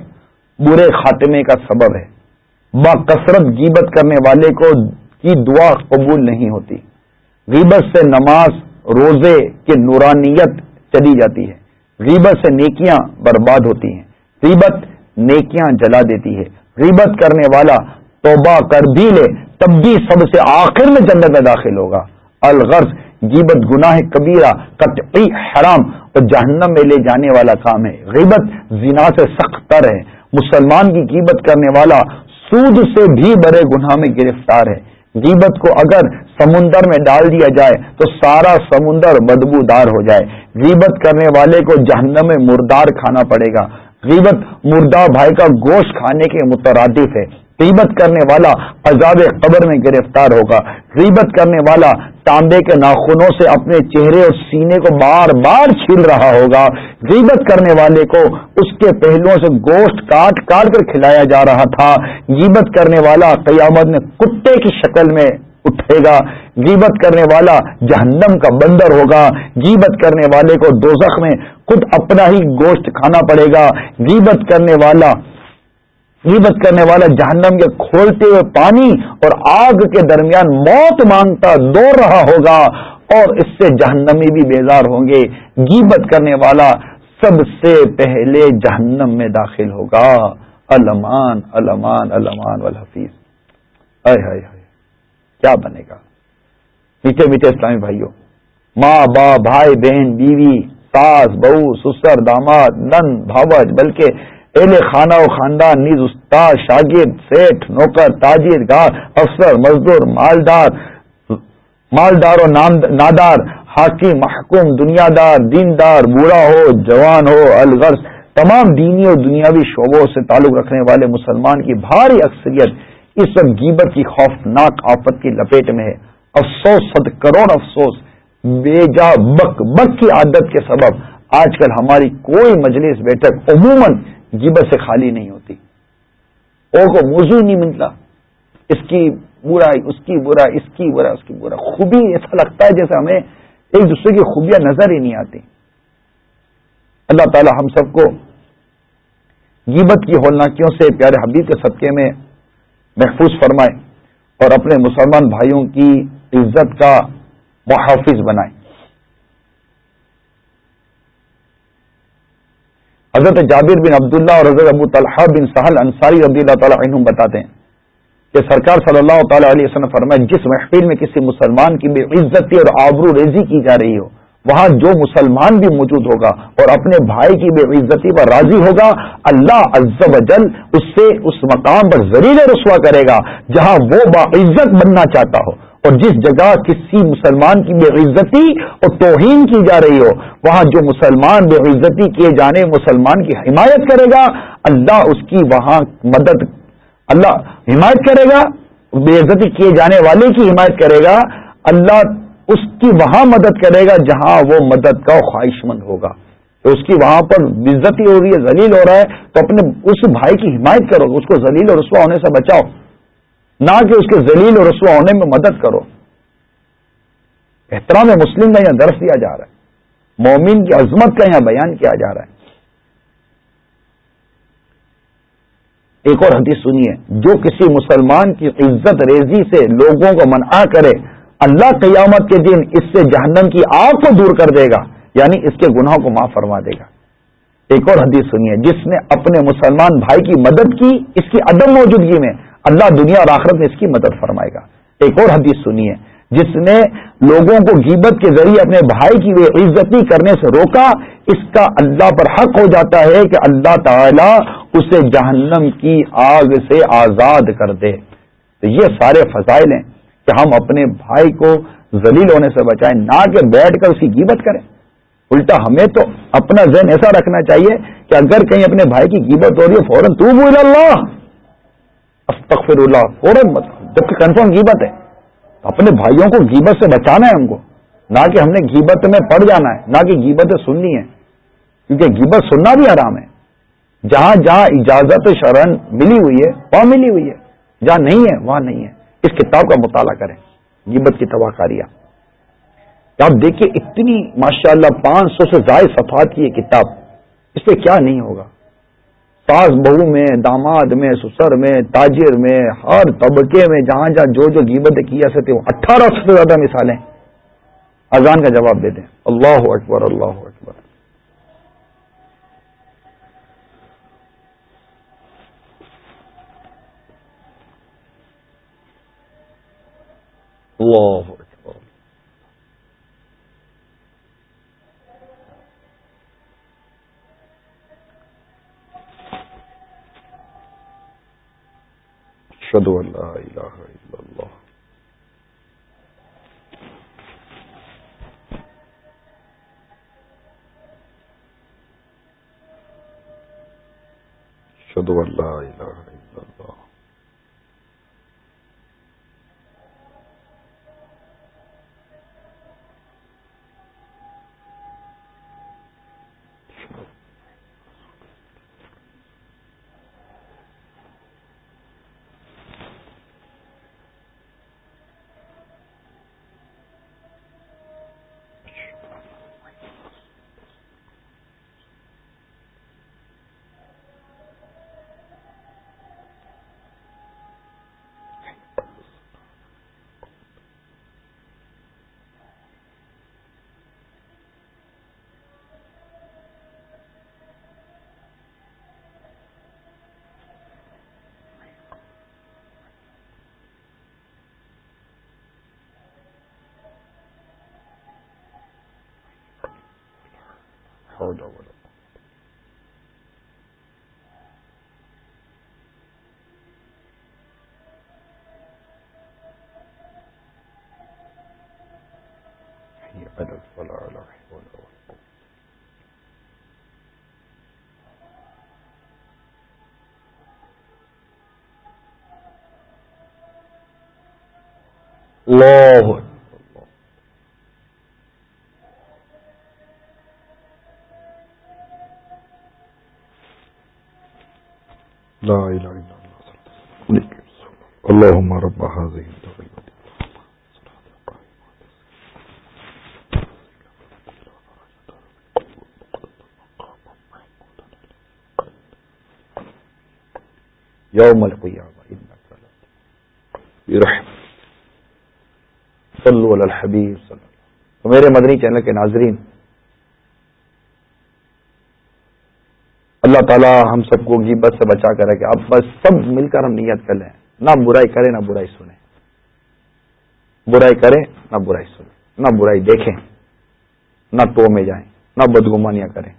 A: برے خاتمے کا سبب ہے۔ با کثرت گیبت کرنے والے کو کی دعا قبول نہیں ہوتی۔ غیبت سے نماز روزے کی نورانیت چلی جاتی ہے۔ غیبت سے نیکیاں برباد ہوتی ہیں۔ غیبت نیکیاں جلا دیتی ہے۔ غیبت کرنے والا توبہ کر بھی لے، تب بھی سب سے آخر میں جنت میں داخل ہوگا۔ الغرض، غیبت گناہ کبیرہ، قطعی حرام اور جہنم میں لے جانے والا کام ہے۔ غیبت زنا سے سخت تر ہے۔ مسلمان کی قیمت کرنے والا سود سے بھی بڑے گناہ میں گرفتار ہے۔ غیبت کو اگر سمندر میں ڈال دیا جائے تو سارا سمندر بدبودار ہو جائے۔ غیبت کرنے والے کو جہنم میں مردار کھانا پڑے گا۔ غیبت مردہ بھائی کا گوشت کھانے کے مترادف ہے۔ غیبت کرنے والا عذاب قبر میں گرفتار ہوگا۔ غیبت کرنے والا تانبے کے ناخنوں سے اپنے چہرے اور سینے کو بار بار چھیل رہا ہوگا۔ غیبت کرنے والے کو اس کے پہلوؤں سے گوشت کاٹ کاٹ کر کھلایا جا رہا تھا۔ غیبت کرنے والا قیامت میں کتے کی شکل میں اٹھے گا۔ غیبت کرنے والا جہنم کا بندر ہوگا۔ غیبت کرنے والے کو دوزخ میں خود اپنا ہی گوشت کھانا پڑے گا۔ غیبت کرنے والا غیبت کرنے والا جہنم کے کھولتے ہوئے پانی اور آگ کے درمیان موت مانگتا دوڑ رہا ہوگا اور اس سے جہنمی بھی بیزار ہوں گے۔ غیبت کرنے والا سب سے پہلے جہنم میں داخل ہوگا۔ المان المان المان والحفیظ۔ اے ہائے ہائے کیا بنے گا؟ میٹھے میٹھے اسلامی بھائیوں ماں، باپ، بھائی، بہن، بیوی، ساس، بہو، سسر، داماد، نن، بھاوج، بلکہ اہل خانہ و خاندان، نیز استاد، شاگرد، سیٹھ، نوکر، تاجر گار افسر، مزدور، مالدار مالدار و نادار حاکی محکوم دنیا دار دیندار، بوڑھا ہو، جوان ہو، الغرض، تمام دینی اور دنیاوی شعبوں سے تعلق رکھنے والے مسلمان کی بھاری اکثریت اس وقت گیبت کی خوفناک آفت کی لپیٹ میں ہے۔ افسوس، صد کروڑ افسوس، بے جا بک بک کی عادت کے سبب آج کل ہماری کوئی مجلس بیٹھک، عموماً گیبت سے خالی نہیں ہوتی۔ او کو موضوع نہیں ملتا۔ اس کی برا اس کی برا اس کی برا اس کی برا خوبی ایسا لگتا ہے جیسے ہمیں ایک دوسرے کی خوبیاں نظر ہی نہیں آتی۔ اللہ تعالی ہم سب کو گیبت کی ہولناکیوں سے پیارے حبیب کے صدقے میں محفوظ فرمائے اور اپنے مسلمان بھائیوں کی عزت کا محافظ بنائے۔ حضرت جابر بن عبداللہ اور حضرت ابو طلحہ بن سہل انصاری رضی اللہ تعالیٰ عنہ بتاتے ہیں کہ سرکار صلی اللہ تعالی علیہ وسلم فرمائے جس محفل میں کسی مسلمان کی بے عزتی اور آبرو ریزی کی جا رہی ہو، وہاں جو مسلمان بھی موجود ہوگا اور اپنے بھائی کی بے عزتی پر راضی ہوگا، اللہ عز و جل اس سے اس مقام پر زریل رسوا کرے گا، جہاں وہ باعزت بننا چاہتا ہو۔ اور جس جگہ کسی مسلمان کی بے عزتی اور توہین کی جا رہی ہو، وہاں جو مسلمان بے عزتی کیے جانے، مسلمان کی حمایت کرے گا، اللہ اس کی وہاں مدد، اللہ حمایت کرے گا، بے عزتی کیے جانے والے کی حمایت کرے گا، اللہ اس کی وہاں مدد کرے گا جہاں وہ مدد کا خواہش مند ہوگا۔ تو اس کی وہاں پر عزتی ہو رہی ہے، ذلیل ہو رہا ہے، تو اپنے اس بھائی کی حمایت کرو، اس کو ذلیل اور رسوا ہونے سے بچاؤ۔ نہ کہ اس کے ذلیل اور رسوا ہونے میں مدد کرو۔ احترام مسلم کا یہاں درس دیا جا رہا ہے۔ مومن کی عظمت کا یہاں بیان کیا جا رہا ہے۔ ایک اور حدیث سنیے۔ جو کسی مسلمان کی عزت ریزی سے لوگوں کو منع کرے، اللہ قیامت کے دن اس سے جہنم کی آگ کو دور کر دے گا یعنی اس کے گناہوں کو معاف فرما دے گا۔ ایک اور حدیث سنیے۔ جس نے اپنے مسلمان بھائی کی مدد کی، اس کی عدم موجودگی میں اللہ دنیا اور آخرت میں اس کی مدد فرمائے گا۔ ایک اور حدیث سنیے جس نے لوگوں کو گیبت کے ذریعے اپنے بھائی کی بے عزتی کرنے سے روکا، اس کا اللہ پر حق ہو جاتا ہے کہ اللہ تعالی اسے جہنم کی آگ سے آزاد کر دے۔ تو یہ سارے فضائل ہیں کہ ہم اپنے بھائی کو ذلیل ہونے سے بچائیں، نہ کہ بیٹھ کر اس کی گیبت کریں۔ الٹا ہمیں تو اپنا ذہن ایسا رکھنا چاہیے کہ اگر کہیں اپنے بھائی کی گیبت ہو رہی ہے، فوراً تو بول اللہ۔ استغفر اللہ فوراً جبکہ کنفرم گیبت ہے۔ اپنے بھائیوں کو گیبت سے بچانا ہے ہم کو۔ نہ کہ ہم نے گیبت میں پڑ جانا ہے، نہ کہ گیبتیں سننی ہے۔ کیونکہ گیبت سننا بھی آرام ہے۔ جہاں جہاں اجازت شرن ملی ہوئی ہے، وہاں ملی ہوئی ہے۔ جہاں نہیں ہے، وہاں نہیں ہے۔ اس کتاب کا مطالعہ کریں۔ گیبت کی تباہ کاریاں۔ آپ دیکھیے، اتنی ماشاء اللہ پانچ سو سے زائد صفحات کی یہ کتاب، اس سے کیا نہیں ہوگا۔ ساس بہو میں، داماد میں، سسر میں، تاجر میں، ہر طبقے میں جہاں جہاں جو جو گیبت کی جا سکتے وہ اٹھارہ سو سے زیادہ مثالیں اذان کا جواب دے دیں اللہ اکبر اللہ اکبر۔ اللہ اشهد ان لا اله الا الله. اشهد ان لا اله الا الله حول ولا اللہ الہ الا اللہ اللهم رب هذه الدعوة. يوم القيامة. إنك برحمة صلو علی الحبیب صلی اللہ تو میرے مدنی چینل کے ناظرین، اللہ تعالی ہم سب کو غیبت سے بچا کر رکھے اب بس سب مل کر ہم نیت کر لیں۔ نہ برائی کریں نہ برائی سنیں برائی کریں نہ برائی سنیں نہ برائی دیکھیں نہ تو میں جائیں، نہ بدگمانیاں کریں۔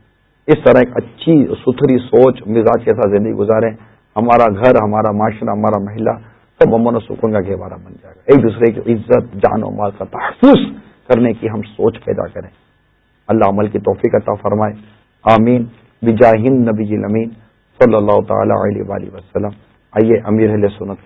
A: اس طرح ایک اچھی، ستھری سوچ، مزاج کے ساتھ زندگی گزاریں۔ ہمارا گھر، ہمارا معاشرہ، ہمارا مہیلا سب امن و سکون کا گہوارہ بن جائے گا۔ ایک دوسرے کی عزت، جان و مال کا تحفظ کرنے کی ہم سوچ پیدا کریں۔ اللہ عمل کی توفیق عطا فرمائے۔ آمین۔ بجاہین نبی جی امین صلی اللہ تعالی علیہ وسلم۔ آئیے امیر سنت کی